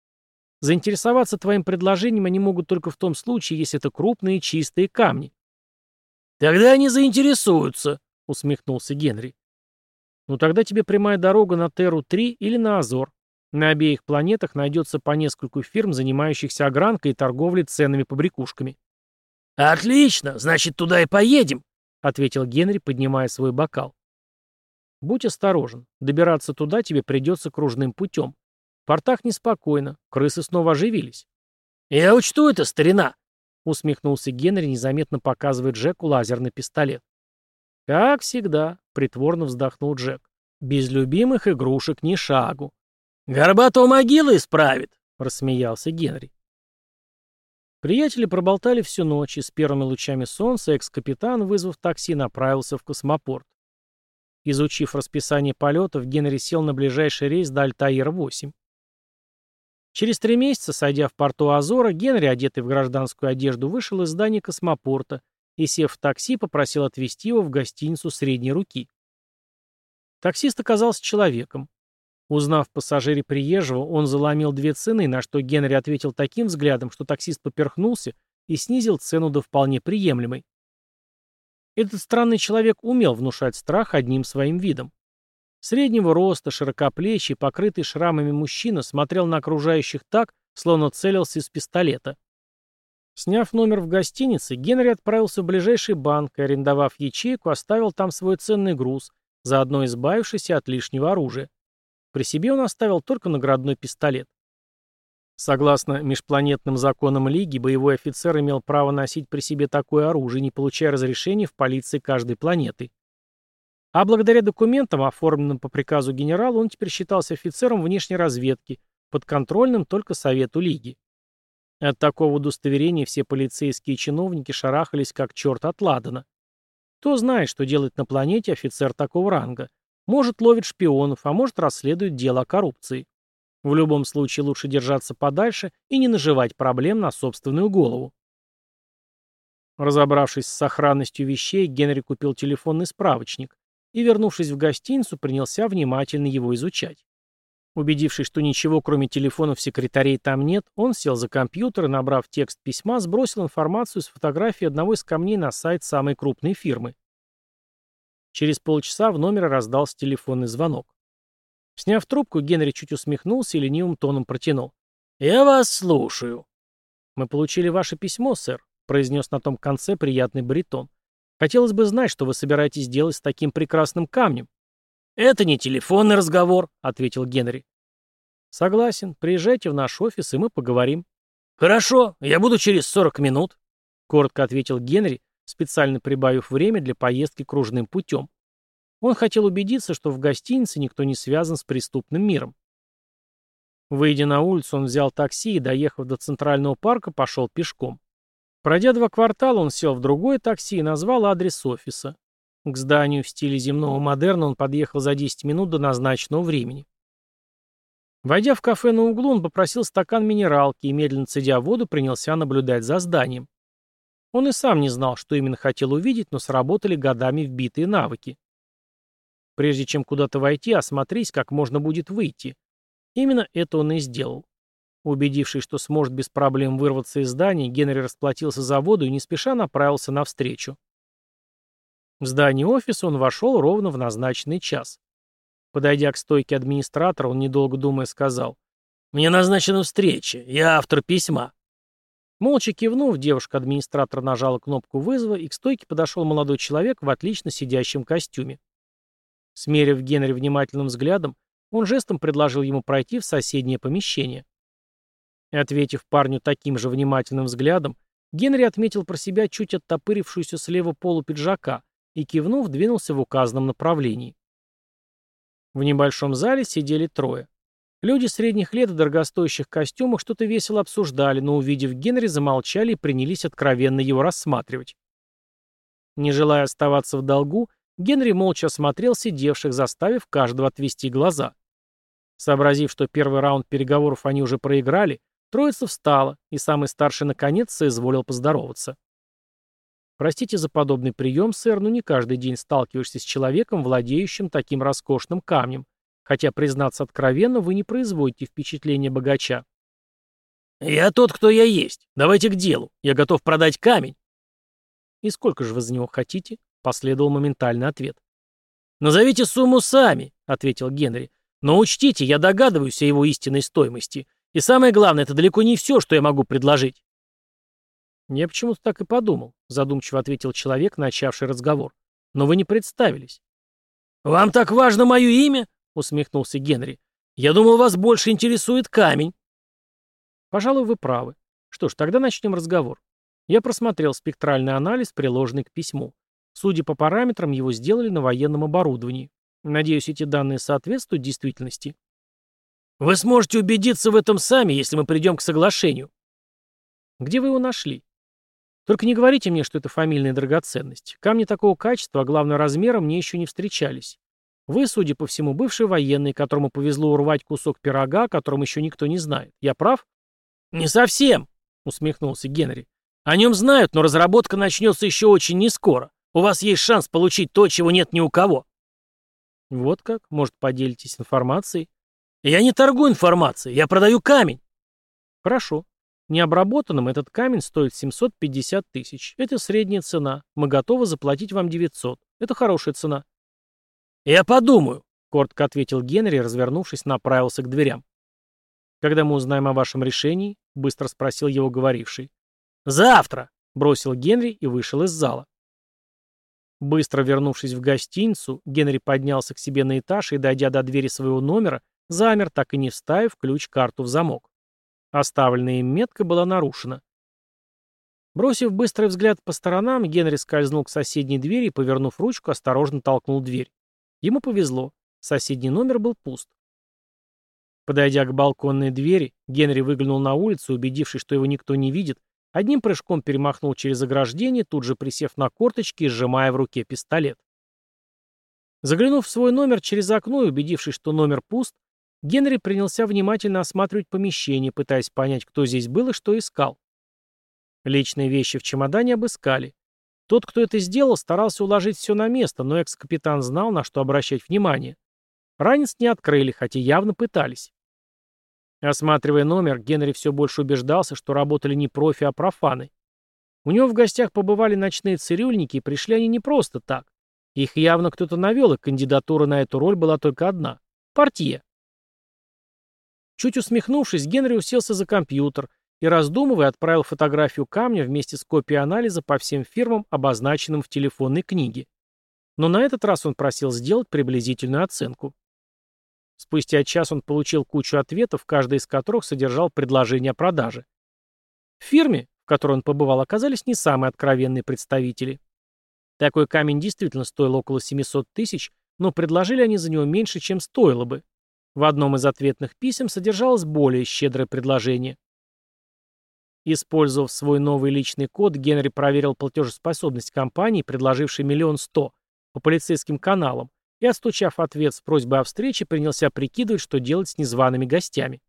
Заинтересоваться твоим предложением они могут только в том случае, если это крупные чистые камни. «Тогда они заинтересуются», — усмехнулся Генри. «Ну тогда тебе прямая дорога на Терру-3 или на Азор. На обеих планетах найдется по нескольку фирм, занимающихся огранкой и торговлей ценными побрякушками». «Отлично, значит, туда и поедем», — ответил Генри, поднимая свой бокал. «Будь осторожен. Добираться туда тебе придется кружным путем. В портах неспокойно, крысы снова оживились. «Я учту это, старина!» — усмехнулся Генри, незаметно показывая Джеку лазерный пистолет. «Как всегда», — притворно вздохнул Джек. «Без любимых игрушек ни шагу». «Горбатого могила исправит», — рассмеялся Генри. Приятели проболтали всю ночь, и с первыми лучами солнца экс-капитан, вызвав такси, направился в космопорт. Изучив расписание полетов, Генри сел на ближайший рейс до Альтаира-8. Через три месяца, сойдя в порту Азора, Генри, одетый в гражданскую одежду, вышел из здания космопорта и, сев в такси, попросил отвезти его в гостиницу средней руки. Таксист оказался человеком. Узнав пассажире приезжего, он заломил две цены, на что Генри ответил таким взглядом, что таксист поперхнулся и снизил цену до вполне приемлемой. Этот странный человек умел внушать страх одним своим видом. Среднего роста, широкоплечий, покрытый шрамами мужчина смотрел на окружающих так, словно целился из пистолета. Сняв номер в гостинице, Генри отправился в ближайший банк и, арендовав ячейку, оставил там свой ценный груз, заодно избавившись от лишнего оружия. При себе он оставил только наградной пистолет. Согласно межпланетным законам Лиги, боевой офицер имел право носить при себе такое оружие, не получая разрешения в полиции каждой планеты. А благодаря документам, оформленным по приказу генерала, он теперь считался офицером внешней разведки, подконтрольным только Совету Лиги. От такого удостоверения все полицейские чиновники шарахались как черт от ладана. Кто знает, что делает на планете офицер такого ранга. Может, ловит шпионов, а может, расследует дело о коррупции. В любом случае лучше держаться подальше и не наживать проблем на собственную голову. Разобравшись с сохранностью вещей, Генри купил телефонный справочник и, вернувшись в гостиницу, принялся внимательно его изучать. Убедившись, что ничего, кроме телефонов секретарей там нет, он сел за компьютер и, набрав текст письма, сбросил информацию с фотографии одного из камней на сайт самой крупной фирмы. Через полчаса в номере раздался телефонный звонок. Сняв трубку, Генри чуть усмехнулся и ленивым тоном протянул. «Я вас слушаю». «Мы получили ваше письмо, сэр», — произнес на том конце приятный баритон. «Хотелось бы знать, что вы собираетесь делать с таким прекрасным камнем». «Это не телефонный разговор», — ответил Генри. «Согласен. Приезжайте в наш офис, и мы поговорим». «Хорошо, я буду через сорок минут», — коротко ответил Генри, специально прибавив время для поездки кружным путем. Он хотел убедиться, что в гостинице никто не связан с преступным миром. Выйдя на улицу, он взял такси и, доехав до Центрального парка, пошел пешком. Пройдя два квартала, он сел в другое такси и назвал адрес офиса. К зданию в стиле земного модерна он подъехал за 10 минут до назначенного времени. Войдя в кафе на углу, он попросил стакан минералки и, медленно цедя воду, принялся наблюдать за зданием. Он и сам не знал, что именно хотел увидеть, но сработали годами вбитые навыки. Прежде чем куда-то войти, осмотрись, как можно будет выйти. Именно это он и сделал. Убедившись, что сможет без проблем вырваться из здания, Генри расплатился за воду и не спеша направился навстречу. В здание офиса он вошел ровно в назначенный час. Подойдя к стойке администратора, он, недолго думая, сказал, «Мне назначена встреча, я автор письма». Молча кивнув, девушка-администратор нажала кнопку вызова, и к стойке подошел молодой человек в отлично сидящем костюме. Смерив Генри внимательным взглядом, он жестом предложил ему пройти в соседнее помещение. Ответив парню таким же внимательным взглядом, Генри отметил про себя чуть оттопырившуюся слева полу пиджака и, кивнув, двинулся в указанном направлении. В небольшом зале сидели трое. Люди средних лет в дорогостоящих костюмах что-то весело обсуждали, но, увидев Генри, замолчали и принялись откровенно его рассматривать. Не желая оставаться в долгу, Генри молча осмотрел сидевших, заставив каждого отвести глаза. Сообразив, что первый раунд переговоров они уже проиграли, троица встала, и самый старший наконец соизволил поздороваться. «Простите за подобный прием, сэр, но не каждый день сталкиваешься с человеком, владеющим таким роскошным камнем, хотя, признаться откровенно, вы не производите впечатление богача». «Я тот, кто я есть. Давайте к делу. Я готов продать камень». «И сколько же вы за него хотите?» Последовал моментальный ответ. «Назовите сумму сами», — ответил Генри. «Но учтите, я догадываюсь о его истинной стоимости. И самое главное, это далеко не все, что я могу предложить». «Я почему-то так и подумал», — задумчиво ответил человек, начавший разговор. «Но вы не представились». «Вам так важно мое имя?» — усмехнулся Генри. «Я думал, вас больше интересует камень». «Пожалуй, вы правы. Что ж, тогда начнем разговор. Я просмотрел спектральный анализ, приложенный к письму. Судя по параметрам, его сделали на военном оборудовании. Надеюсь, эти данные соответствуют действительности. Вы сможете убедиться в этом сами, если мы придем к соглашению. Где вы его нашли? Только не говорите мне, что это фамильная драгоценность. Камни такого качества, а главное размера, мне еще не встречались. Вы, судя по всему, бывший военный, которому повезло урвать кусок пирога, о котором еще никто не знает. Я прав? Не совсем, усмехнулся Генри. О нем знают, но разработка начнется еще очень нескоро. У вас есть шанс получить то, чего нет ни у кого. Вот как? Может, поделитесь информацией? Я не торгую информацией, я продаю камень. Хорошо. Необработанным этот камень стоит 750 тысяч. Это средняя цена. Мы готовы заплатить вам 900. Это хорошая цена. «Я подумаю», — коротко ответил Генри, развернувшись, направился к дверям. «Когда мы узнаем о вашем решении?» — быстро спросил его говоривший. «Завтра», — бросил Генри и вышел из зала. Быстро вернувшись в гостиницу, Генри поднялся к себе на этаж и, дойдя до двери своего номера, замер, так и не вставив ключ-карту в замок. Оставленная им метка была нарушена. Бросив быстрый взгляд по сторонам, Генри скользнул к соседней двери и, повернув ручку, осторожно толкнул дверь. Ему повезло. Соседний номер был пуст. Подойдя к балконной двери, Генри выглянул на улицу, убедившись, что его никто не видит, одним прыжком перемахнул через ограждение, тут же присев на корточки и сжимая в руке пистолет. Заглянув в свой номер через окно и убедившись, что номер пуст, Генри принялся внимательно осматривать помещение, пытаясь понять, кто здесь был и что искал. Личные вещи в чемодане обыскали. Тот, кто это сделал, старался уложить все на место, но экс-капитан знал, на что обращать внимание. Ранец не открыли, хотя явно пытались. Осматривая номер, Генри все больше убеждался, что работали не профи, а профаны. У него в гостях побывали ночные цирюльники, и пришли они не просто так. Их явно кто-то навел, и кандидатура на эту роль была только одна — партия. Чуть усмехнувшись, Генри уселся за компьютер и, раздумывая, отправил фотографию камня вместе с копией анализа по всем фирмам, обозначенным в телефонной книге. Но на этот раз он просил сделать приблизительную оценку. Спустя час он получил кучу ответов, каждый из которых содержал предложение о продаже. В фирме, в которой он побывал, оказались не самые откровенные представители. Такой камень действительно стоил около 700 тысяч, но предложили они за него меньше, чем стоило бы. В одном из ответных писем содержалось более щедрое предложение. Использовав свой новый личный код, Генри проверил платежеспособность компании, предложившей миллион сто, по полицейским каналам, и, отстучав ответ с просьбой о встрече, принялся прикидывать, что делать с незваными гостями.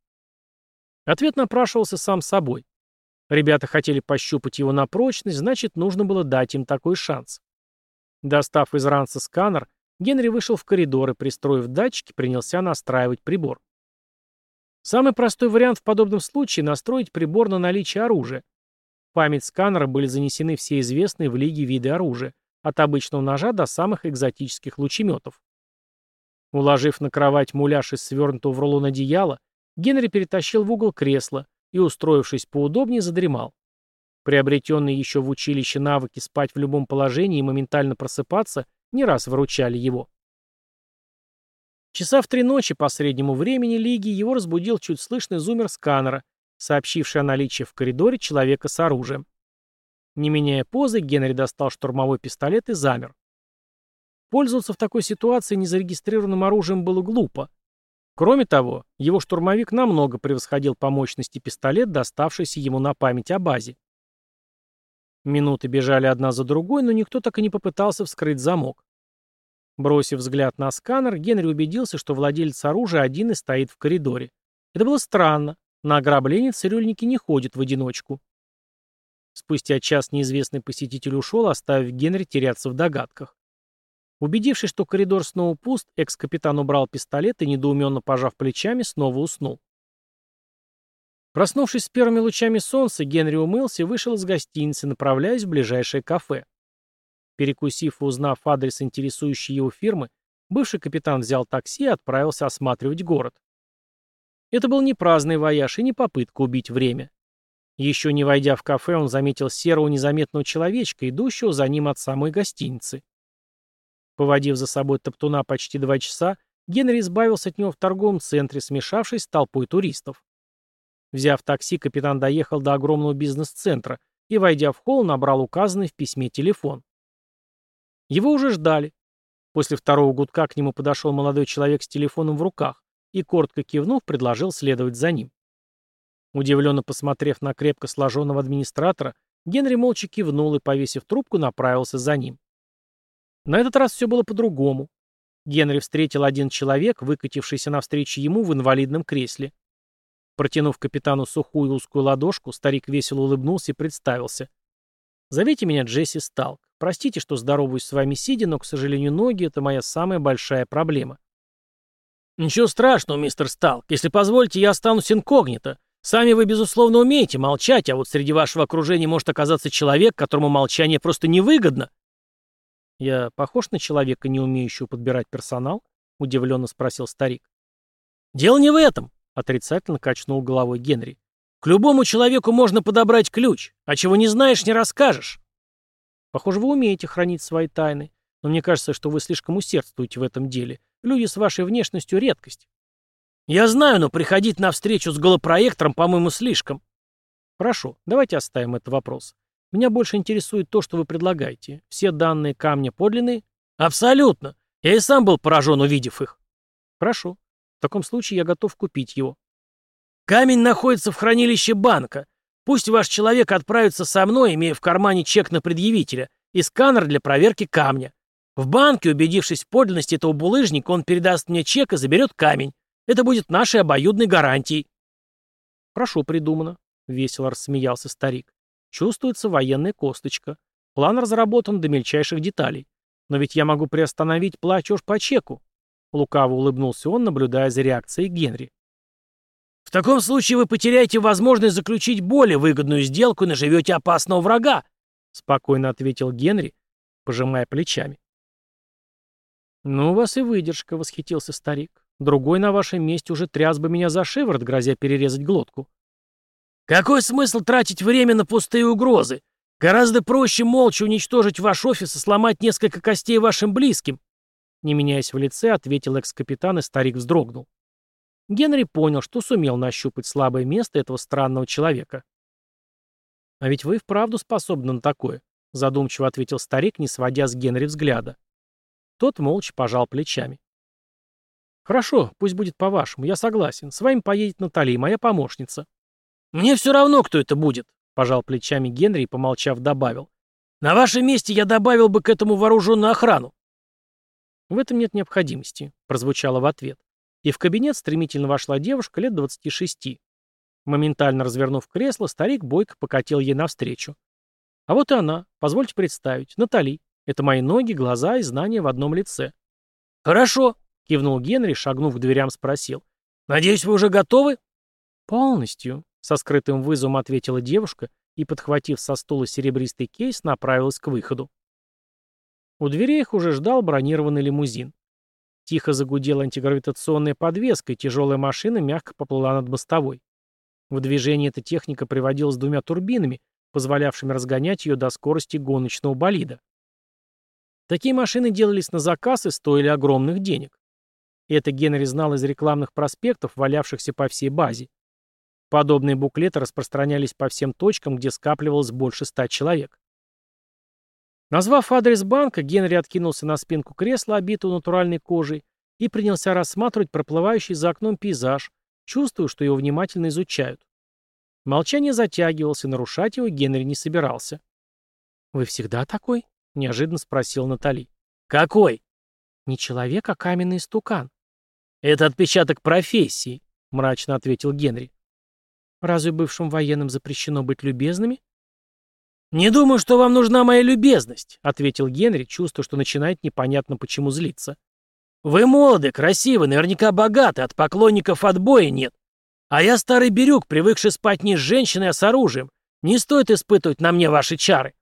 Ответ напрашивался сам собой. Ребята хотели пощупать его на прочность, значит, нужно было дать им такой шанс. Достав из ранца сканер, Генри вышел в коридор и, пристроив датчики, принялся настраивать прибор. Самый простой вариант в подобном случае – настроить прибор на наличие оружия. В память сканера были занесены все известные в лиге виды оружия, от обычного ножа до самых экзотических лучеметов. Уложив на кровать муляж из свернутого в рулон одеяла, Генри перетащил в угол кресла и, устроившись поудобнее, задремал. Приобретенные еще в училище навыки спать в любом положении и моментально просыпаться не раз выручали его. Часа в три ночи по среднему времени Лиги его разбудил чуть слышный зумер сканера, сообщивший о наличии в коридоре человека с оружием. Не меняя позы, Генри достал штурмовой пистолет и замер. Пользоваться в такой ситуации незарегистрированным оружием было глупо. Кроме того, его штурмовик намного превосходил по мощности пистолет, доставшийся ему на память о базе. Минуты бежали одна за другой, но никто так и не попытался вскрыть замок. Бросив взгляд на сканер, Генри убедился, что владелец оружия один и стоит в коридоре. Это было странно. На ограбление цирюльники не ходят в одиночку. Спустя час неизвестный посетитель ушел, оставив Генри теряться в догадках. Убедившись, что коридор снова пуст, экс-капитан убрал пистолет и, недоуменно пожав плечами, снова уснул. Проснувшись с первыми лучами солнца, Генри умылся и вышел из гостиницы, направляясь в ближайшее кафе. Перекусив и узнав адрес интересующей его фирмы, бывший капитан взял такси и отправился осматривать город. Это был не праздный вояж и не попытка убить время. Еще не войдя в кафе, он заметил серого незаметного человечка, идущего за ним от самой гостиницы. Поводив за собой топтуна почти два часа, Генри избавился от него в торговом центре, смешавшись с толпой туристов. Взяв такси, капитан доехал до огромного бизнес-центра и, войдя в холл, набрал указанный в письме телефон. Его уже ждали. После второго гудка к нему подошел молодой человек с телефоном в руках и, коротко кивнув, предложил следовать за ним. Удивленно посмотрев на крепко сложенного администратора, Генри молча кивнул и, повесив трубку, направился за ним. На этот раз все было по-другому. Генри встретил один человек, выкатившийся навстречу ему в инвалидном кресле. Протянув капитану сухую узкую ладошку, старик весело улыбнулся и представился. «Зовите меня Джесси Сталк. Простите, что здороваюсь с вами сидя, но, к сожалению, ноги — это моя самая большая проблема». «Ничего страшного, мистер Сталк. Если позволите, я останусь инкогнито. Сами вы, безусловно, умеете молчать, а вот среди вашего окружения может оказаться человек, которому молчание просто невыгодно. Я похож на человека, не умеющего подбирать персонал? Удивленно спросил старик. Дело не в этом, отрицательно качнул головой Генри. К любому человеку можно подобрать ключ, а чего не знаешь, не расскажешь. Похоже, вы умеете хранить свои тайны, но мне кажется, что вы слишком усердствуете в этом деле. Люди с вашей внешностью — редкость. Я знаю, но приходить на встречу с голопроектором, по-моему, слишком. Хорошо, давайте оставим этот вопрос. Меня больше интересует то, что вы предлагаете. Все данные камня подлинные? Абсолютно. Я и сам был поражен, увидев их. Хорошо. В таком случае я готов купить его. Камень находится в хранилище банка. Пусть ваш человек отправится со мной, имея в кармане чек на предъявителя, и сканер для проверки камня. В банке, убедившись в подлинности этого булыжника, он передаст мне чек и заберет камень. Это будет нашей обоюдной гарантией. Прошу, придумано, — весело рассмеялся старик. Чувствуется военная косточка. План разработан до мельчайших деталей. Но ведь я могу приостановить платеж по чеку. Лукаво улыбнулся он, наблюдая за реакцией Генри. В таком случае вы потеряете возможность заключить более выгодную сделку и наживете опасного врага, спокойно ответил Генри, пожимая плечами. «Ну, у вас и выдержка», — восхитился старик. Другой на вашем месте уже тряс бы меня за шиворот, грозя перерезать глотку. Какой смысл тратить время на пустые угрозы? Гораздо проще молча уничтожить ваш офис и сломать несколько костей вашим близким. Не меняясь в лице, ответил экс-капитан, и старик вздрогнул. Генри понял, что сумел нащупать слабое место этого странного человека. «А ведь вы вправду способны на такое», — задумчиво ответил старик, не сводя с Генри взгляда. Тот молча пожал плечами. «Хорошо, пусть будет по-вашему, я согласен. С вами поедет Натали, моя помощница». «Мне все равно, кто это будет», — пожал плечами Генри и, помолчав, добавил. «На вашем месте я добавил бы к этому вооруженную охрану». «В этом нет необходимости», — прозвучало в ответ. И в кабинет стремительно вошла девушка лет 26. Моментально развернув кресло, старик бойко покатил ей навстречу. А вот и она, позвольте представить, Натали. Это мои ноги, глаза и знания в одном лице. «Хорошо», Кивнул Генри, шагнув к дверям, спросил. «Надеюсь, вы уже готовы?» «Полностью», — со скрытым вызовом ответила девушка и, подхватив со стула серебристый кейс, направилась к выходу. У дверей их уже ждал бронированный лимузин. Тихо загудела антигравитационная подвеска, и тяжелая машина мягко поплыла над мостовой. В движение эта техника приводилась двумя турбинами, позволявшими разгонять ее до скорости гоночного болида. Такие машины делались на заказ и стоили огромных денег. Это Генри знал из рекламных проспектов, валявшихся по всей базе. Подобные буклеты распространялись по всем точкам, где скапливалось больше ста человек. Назвав адрес банка, Генри откинулся на спинку кресла, обитого натуральной кожей, и принялся рассматривать проплывающий за окном пейзаж, чувствуя, что его внимательно изучают. Молчание затягивалось, и нарушать его Генри не собирался. «Вы всегда такой?» — неожиданно спросил Натали. «Какой?» «Не человек, а каменный стукан. «Это отпечаток профессии», — мрачно ответил Генри. «Разве бывшим военным запрещено быть любезными?» «Не думаю, что вам нужна моя любезность», — ответил Генри, чувствуя, что начинает непонятно почему злиться. «Вы молоды, красивы, наверняка богаты, от поклонников отбоя нет. А я старый бирюк, привыкший спать не с женщиной, а с оружием. Не стоит испытывать на мне ваши чары».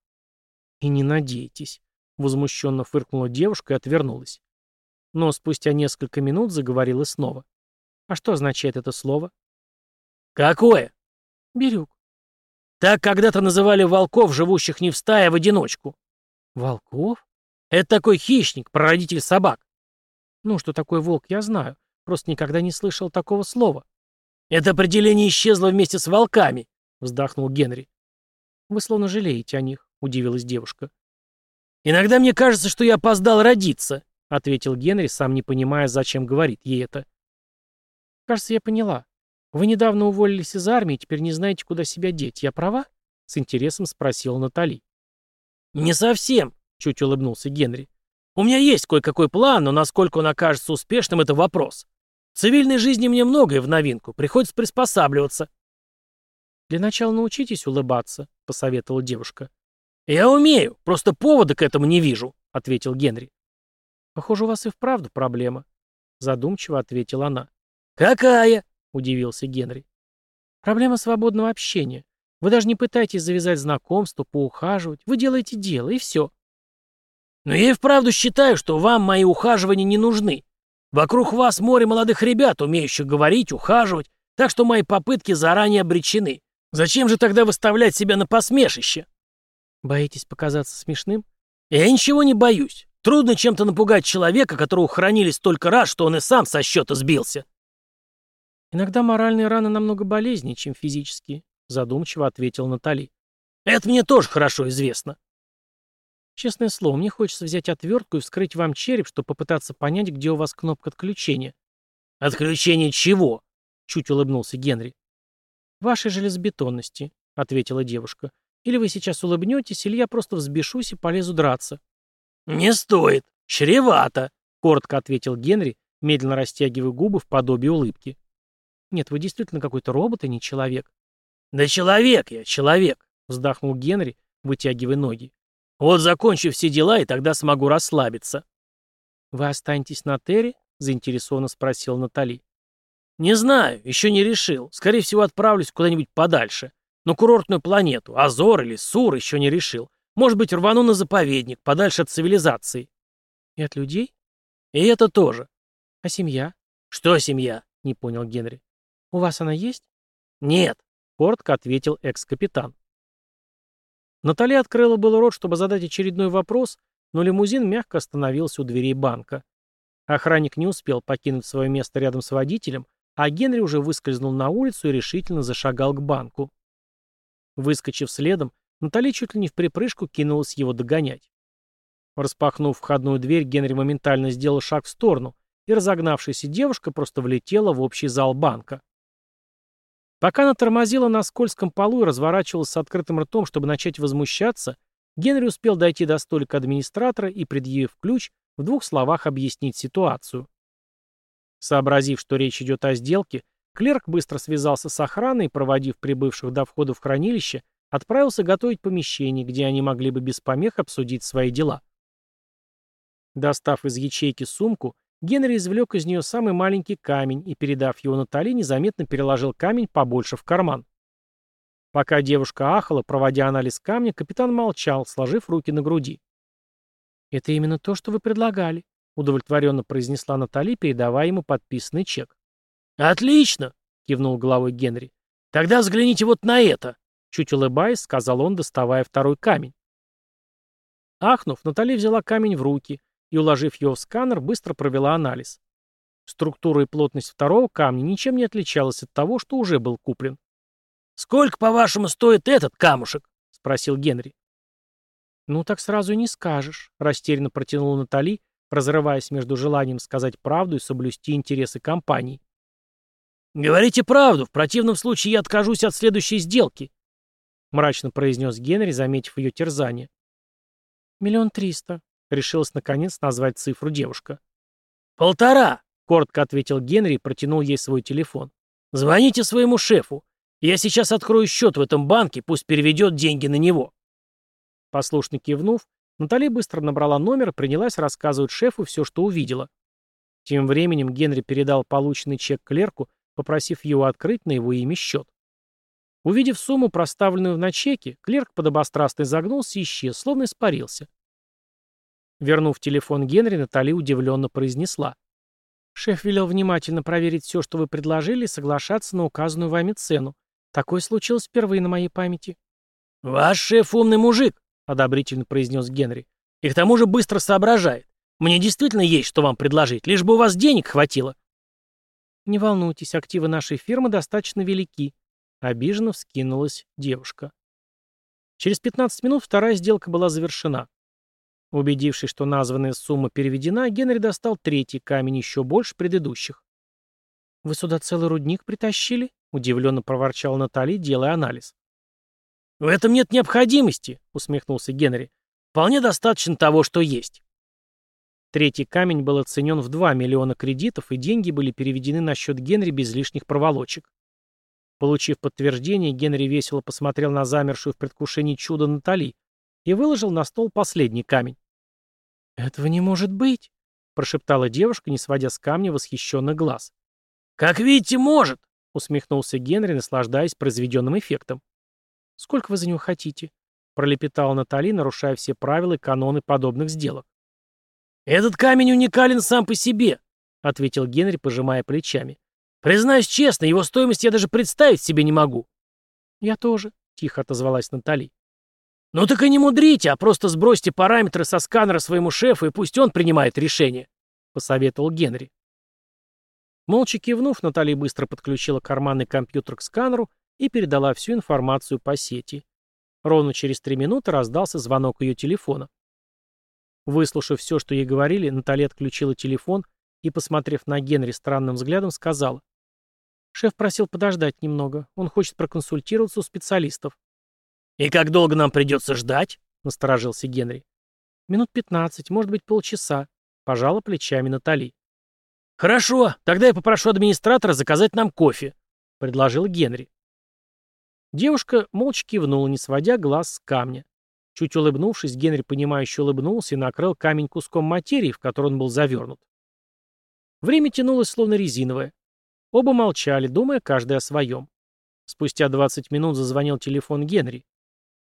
«И не надейтесь», — возмущенно фыркнула девушка и отвернулась но спустя несколько минут заговорила снова. А что означает это слово? Какое? Бирюк. Так когда-то называли волков, живущих не в стае, а в одиночку. Волков? Это такой хищник, прародитель собак. Ну, что такое волк, я знаю. Просто никогда не слышал такого слова. Это определение исчезло вместе с волками, вздохнул Генри. Вы словно жалеете о них, удивилась девушка. Иногда мне кажется, что я опоздал родиться, — ответил Генри, сам не понимая, зачем говорит ей это. «Кажется, я поняла. Вы недавно уволились из армии, теперь не знаете, куда себя деть. Я права?» — с интересом спросила Натали. «Не совсем», — чуть улыбнулся Генри. «У меня есть кое-какой план, но насколько он окажется успешным, это вопрос. В цивильной жизни мне многое в новинку, приходится приспосабливаться». «Для начала научитесь улыбаться», — посоветовала девушка. «Я умею, просто повода к этому не вижу», — ответил Генри. «Похоже, у вас и вправду проблема», — задумчиво ответила она. «Какая?» — удивился Генри. Проблема свободного общения. Вы даже не пытаетесь завязать знакомство, поухаживать. Вы делаете дело, и все. Но я и вправду считаю, что вам мои ухаживания не нужны. Вокруг вас море молодых ребят, умеющих говорить, ухаживать, так что мои попытки заранее обречены. Зачем же тогда выставлять себя на посмешище? Боитесь показаться смешным? Я ничего не боюсь. Трудно чем-то напугать человека, которого хранили столько раз, что он и сам со счета сбился. Иногда моральные раны намного болезнее, чем физические, задумчиво ответил Натали. Это мне тоже хорошо известно. Честное слово, мне хочется взять отвертку и вскрыть вам череп, чтобы попытаться понять, где у вас кнопка отключения. Отключение чего? Чуть улыбнулся Генри. Вашей железобетонности, ответила девушка. Или вы сейчас улыбнетесь, или я просто взбешусь и полезу драться. Не стоит. Чревато, коротко ответил Генри, медленно растягивая губы в подобие улыбки. Нет, вы действительно какой-то робот, а не человек. Да человек я, человек, вздохнул Генри, вытягивая ноги. Вот закончу все дела, и тогда смогу расслабиться. Вы останетесь на Терре? заинтересованно спросил Натали. Не знаю, еще не решил. Скорее всего, отправлюсь куда-нибудь подальше. На курортную планету, Азор или Сур, еще не решил. Может быть, рвану на заповедник, подальше от цивилизации. И от людей? И это тоже. А семья? Что семья? Не понял Генри. У вас она есть? Нет, коротко ответил экс-капитан. Наталья открыла было рот, чтобы задать очередной вопрос, но лимузин мягко остановился у дверей банка. Охранник не успел покинуть свое место рядом с водителем, а Генри уже выскользнул на улицу и решительно зашагал к банку. Выскочив следом, Натали чуть ли не в припрыжку кинулась его догонять. Распахнув входную дверь, Генри моментально сделал шаг в сторону, и разогнавшаяся девушка просто влетела в общий зал банка. Пока она тормозила на скользком полу и разворачивалась с открытым ртом, чтобы начать возмущаться, Генри успел дойти до столика администратора и, предъявив ключ, в двух словах объяснить ситуацию. Сообразив, что речь идет о сделке, клерк быстро связался с охраной и, проводив прибывших до входа в хранилище, отправился готовить помещение, где они могли бы без помех обсудить свои дела. Достав из ячейки сумку, Генри извлек из нее самый маленький камень и, передав его Натали, незаметно переложил камень побольше в карман. Пока девушка ахала, проводя анализ камня, капитан молчал, сложив руки на груди. «Это именно то, что вы предлагали», — удовлетворенно произнесла Натали, передавая ему подписанный чек. «Отлично!» — кивнул головой Генри. «Тогда взгляните вот на это!» Чуть улыбаясь, сказал он, доставая второй камень. Ахнув, Натали взяла камень в руки — и, уложив его в сканер, быстро провела анализ. Структура и плотность второго камня ничем не отличалась от того, что уже был куплен. «Сколько, по-вашему, стоит этот камушек?» — спросил Генри. «Ну, так сразу и не скажешь», — растерянно протянула Натали, разрываясь между желанием сказать правду и соблюсти интересы компании. «Говорите правду, в противном случае я откажусь от следующей сделки», — мрачно произнес Генри, заметив ее терзание. «Миллион триста», Решилась, наконец, назвать цифру девушка. «Полтора!» — коротко ответил Генри и протянул ей свой телефон. «Звоните своему шефу. Я сейчас открою счет в этом банке, пусть переведет деньги на него». Послушно кивнув, Натали быстро набрала номер и принялась рассказывать шефу все, что увидела. Тем временем Генри передал полученный чек клерку, попросив его открыть на его имя счет. Увидев сумму, проставленную в начеке, клерк подобострастно загнулся и исчез, словно испарился. Вернув телефон Генри, Натали удивленно произнесла. «Шеф велел внимательно проверить все, что вы предложили, и соглашаться на указанную вами цену. Такое случилось впервые на моей памяти». «Ваш шеф умный мужик», — одобрительно произнес Генри. «И к тому же быстро соображает. Мне действительно есть, что вам предложить, лишь бы у вас денег хватило». «Не волнуйтесь, активы нашей фирмы достаточно велики», — обиженно вскинулась девушка. Через 15 минут вторая сделка была завершена. Убедившись, что названная сумма переведена, Генри достал третий камень еще больше предыдущих. «Вы сюда целый рудник притащили?» — удивленно проворчал Натали, делая анализ. «В этом нет необходимости», — усмехнулся Генри. «Вполне достаточно того, что есть». Третий камень был оценен в 2 миллиона кредитов, и деньги были переведены на счет Генри без лишних проволочек. Получив подтверждение, Генри весело посмотрел на замершую в предвкушении чудо Натали и выложил на стол последний камень. «Этого не может быть», — прошептала девушка, не сводя с камня восхищенных глаз. «Как видите, может», — усмехнулся Генри, наслаждаясь произведенным эффектом. «Сколько вы за него хотите?» — пролепетала Натали, нарушая все правила и каноны подобных сделок. «Этот камень уникален сам по себе», — ответил Генри, пожимая плечами. «Признаюсь честно, его стоимость я даже представить себе не могу». «Я тоже», — тихо отозвалась Натали. «Ну так и не мудрите, а просто сбросьте параметры со сканера своему шефу, и пусть он принимает решение», — посоветовал Генри. Молча кивнув, Натали быстро подключила карманный компьютер к сканеру и передала всю информацию по сети. Ровно через три минуты раздался звонок ее телефона. Выслушав все, что ей говорили, Натали отключила телефон и, посмотрев на Генри странным взглядом, сказала. «Шеф просил подождать немного. Он хочет проконсультироваться у специалистов». «И как долго нам придется ждать?» — насторожился Генри. «Минут пятнадцать, может быть, полчаса», — пожала плечами Натали. «Хорошо, тогда я попрошу администратора заказать нам кофе», — предложил Генри. Девушка молча кивнула, не сводя глаз с камня. Чуть улыбнувшись, Генри, понимающе улыбнулся и накрыл камень куском материи, в который он был завернут. Время тянулось словно резиновое. Оба молчали, думая каждый о своем. Спустя 20 минут зазвонил телефон Генри.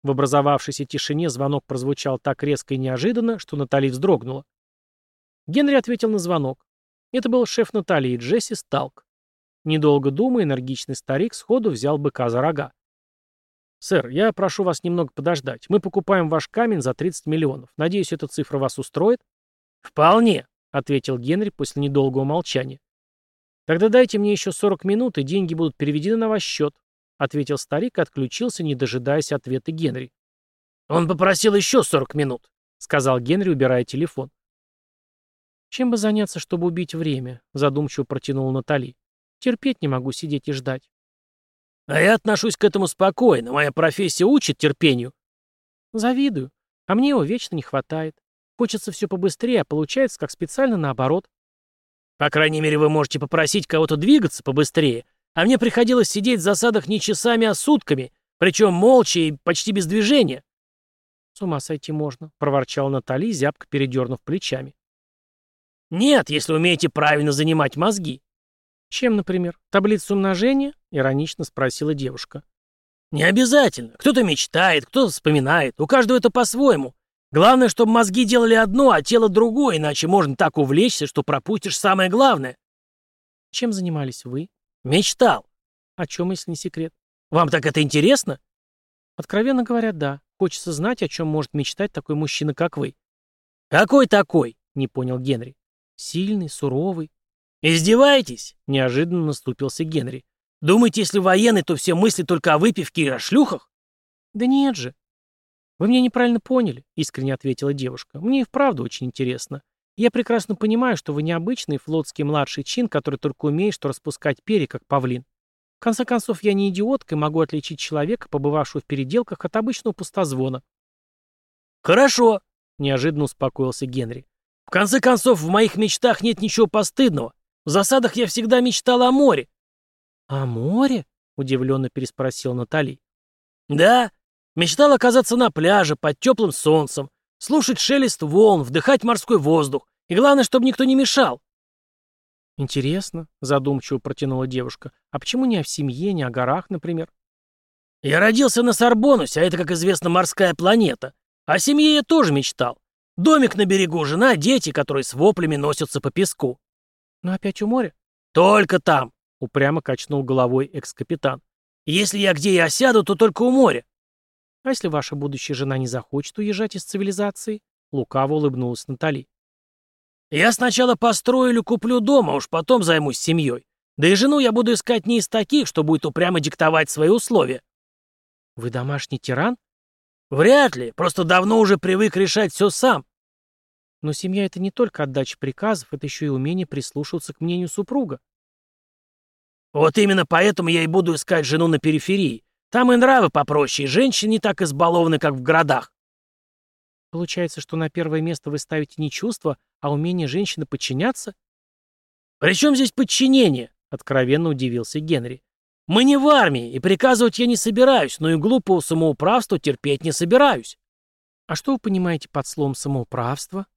В образовавшейся тишине звонок прозвучал так резко и неожиданно, что Натали вздрогнула. Генри ответил на звонок. Это был шеф Натальи, Джесси Сталк. Недолго думая, энергичный старик сходу взял быка за рога. «Сэр, я прошу вас немного подождать. Мы покупаем ваш камень за 30 миллионов. Надеюсь, эта цифра вас устроит?» «Вполне», — ответил Генри после недолгого молчания. «Тогда дайте мне еще 40 минут, и деньги будут переведены на ваш счет», — ответил старик и отключился, не дожидаясь ответа Генри. «Он попросил еще 40 минут», — сказал Генри, убирая телефон. «Чем бы заняться, чтобы убить время?» — задумчиво протянула Натали. «Терпеть не могу сидеть и ждать». «А я отношусь к этому спокойно. Моя профессия учит терпению». «Завидую. А мне его вечно не хватает. Хочется все побыстрее, а получается как специально наоборот». «По крайней мере, вы можете попросить кого-то двигаться побыстрее, а мне приходилось сидеть в засадах не часами, а сутками, причем молча и почти без движения». «С ума сойти можно», — проворчал Натали, зябко передернув плечами. Нет, если умеете правильно занимать мозги. Чем, например? Таблицу умножения? Иронично спросила девушка. Не обязательно. Кто-то мечтает, кто-то вспоминает. У каждого это по-своему. Главное, чтобы мозги делали одно, а тело другое, иначе можно так увлечься, что пропустишь самое главное. Чем занимались вы? Мечтал. О чем, если не секрет? Вам так это интересно? Откровенно говоря, да. Хочется знать, о чем может мечтать такой мужчина, как вы. Какой такой? Не понял Генри. Сильный, суровый. «Издеваетесь?» — неожиданно наступился Генри. «Думаете, если военный, то все мысли только о выпивке и о шлюхах?» «Да нет же». «Вы меня неправильно поняли», — искренне ответила девушка. «Мне и вправду очень интересно. Я прекрасно понимаю, что вы необычный флотский младший чин, который только умеет что распускать перья, как павлин. В конце концов, я не идиотка и могу отличить человека, побывавшего в переделках, от обычного пустозвона». «Хорошо», — неожиданно успокоился Генри. В конце концов, в моих мечтах нет ничего постыдного. В засадах я всегда мечтал о море. «О море?» — удивленно переспросил Натали. «Да. Мечтал оказаться на пляже, под теплым солнцем, слушать шелест волн, вдыхать морской воздух. И главное, чтобы никто не мешал». «Интересно», — задумчиво протянула девушка. «А почему не о семье, не о горах, например?» «Я родился на Сорбонусе, а это, как известно, морская планета. О семье я тоже мечтал. Домик на берегу, жена, дети, которые с воплями носятся по песку. Но опять у моря? Только там, упрямо качнул головой экс-капитан. Если я где и осяду, то только у моря. А если ваша будущая жена не захочет уезжать из цивилизации? Лукаво улыбнулась Натали. Я сначала построю или куплю дом, а уж потом займусь семьей. Да и жену я буду искать не из таких, что будет упрямо диктовать свои условия. Вы домашний тиран? Вряд ли, просто давно уже привык решать все сам. Но семья — это не только отдача приказов, это еще и умение прислушиваться к мнению супруга. Вот именно поэтому я и буду искать жену на периферии. Там и нравы попроще, и женщины не так избалованы, как в городах. Получается, что на первое место вы ставите не чувства, а умение женщины подчиняться? «При чем здесь подчинение?» — откровенно удивился Генри. Мы не в армии, и приказывать я не собираюсь, но и глупого самоуправства терпеть не собираюсь. А что вы понимаете под словом самоуправство?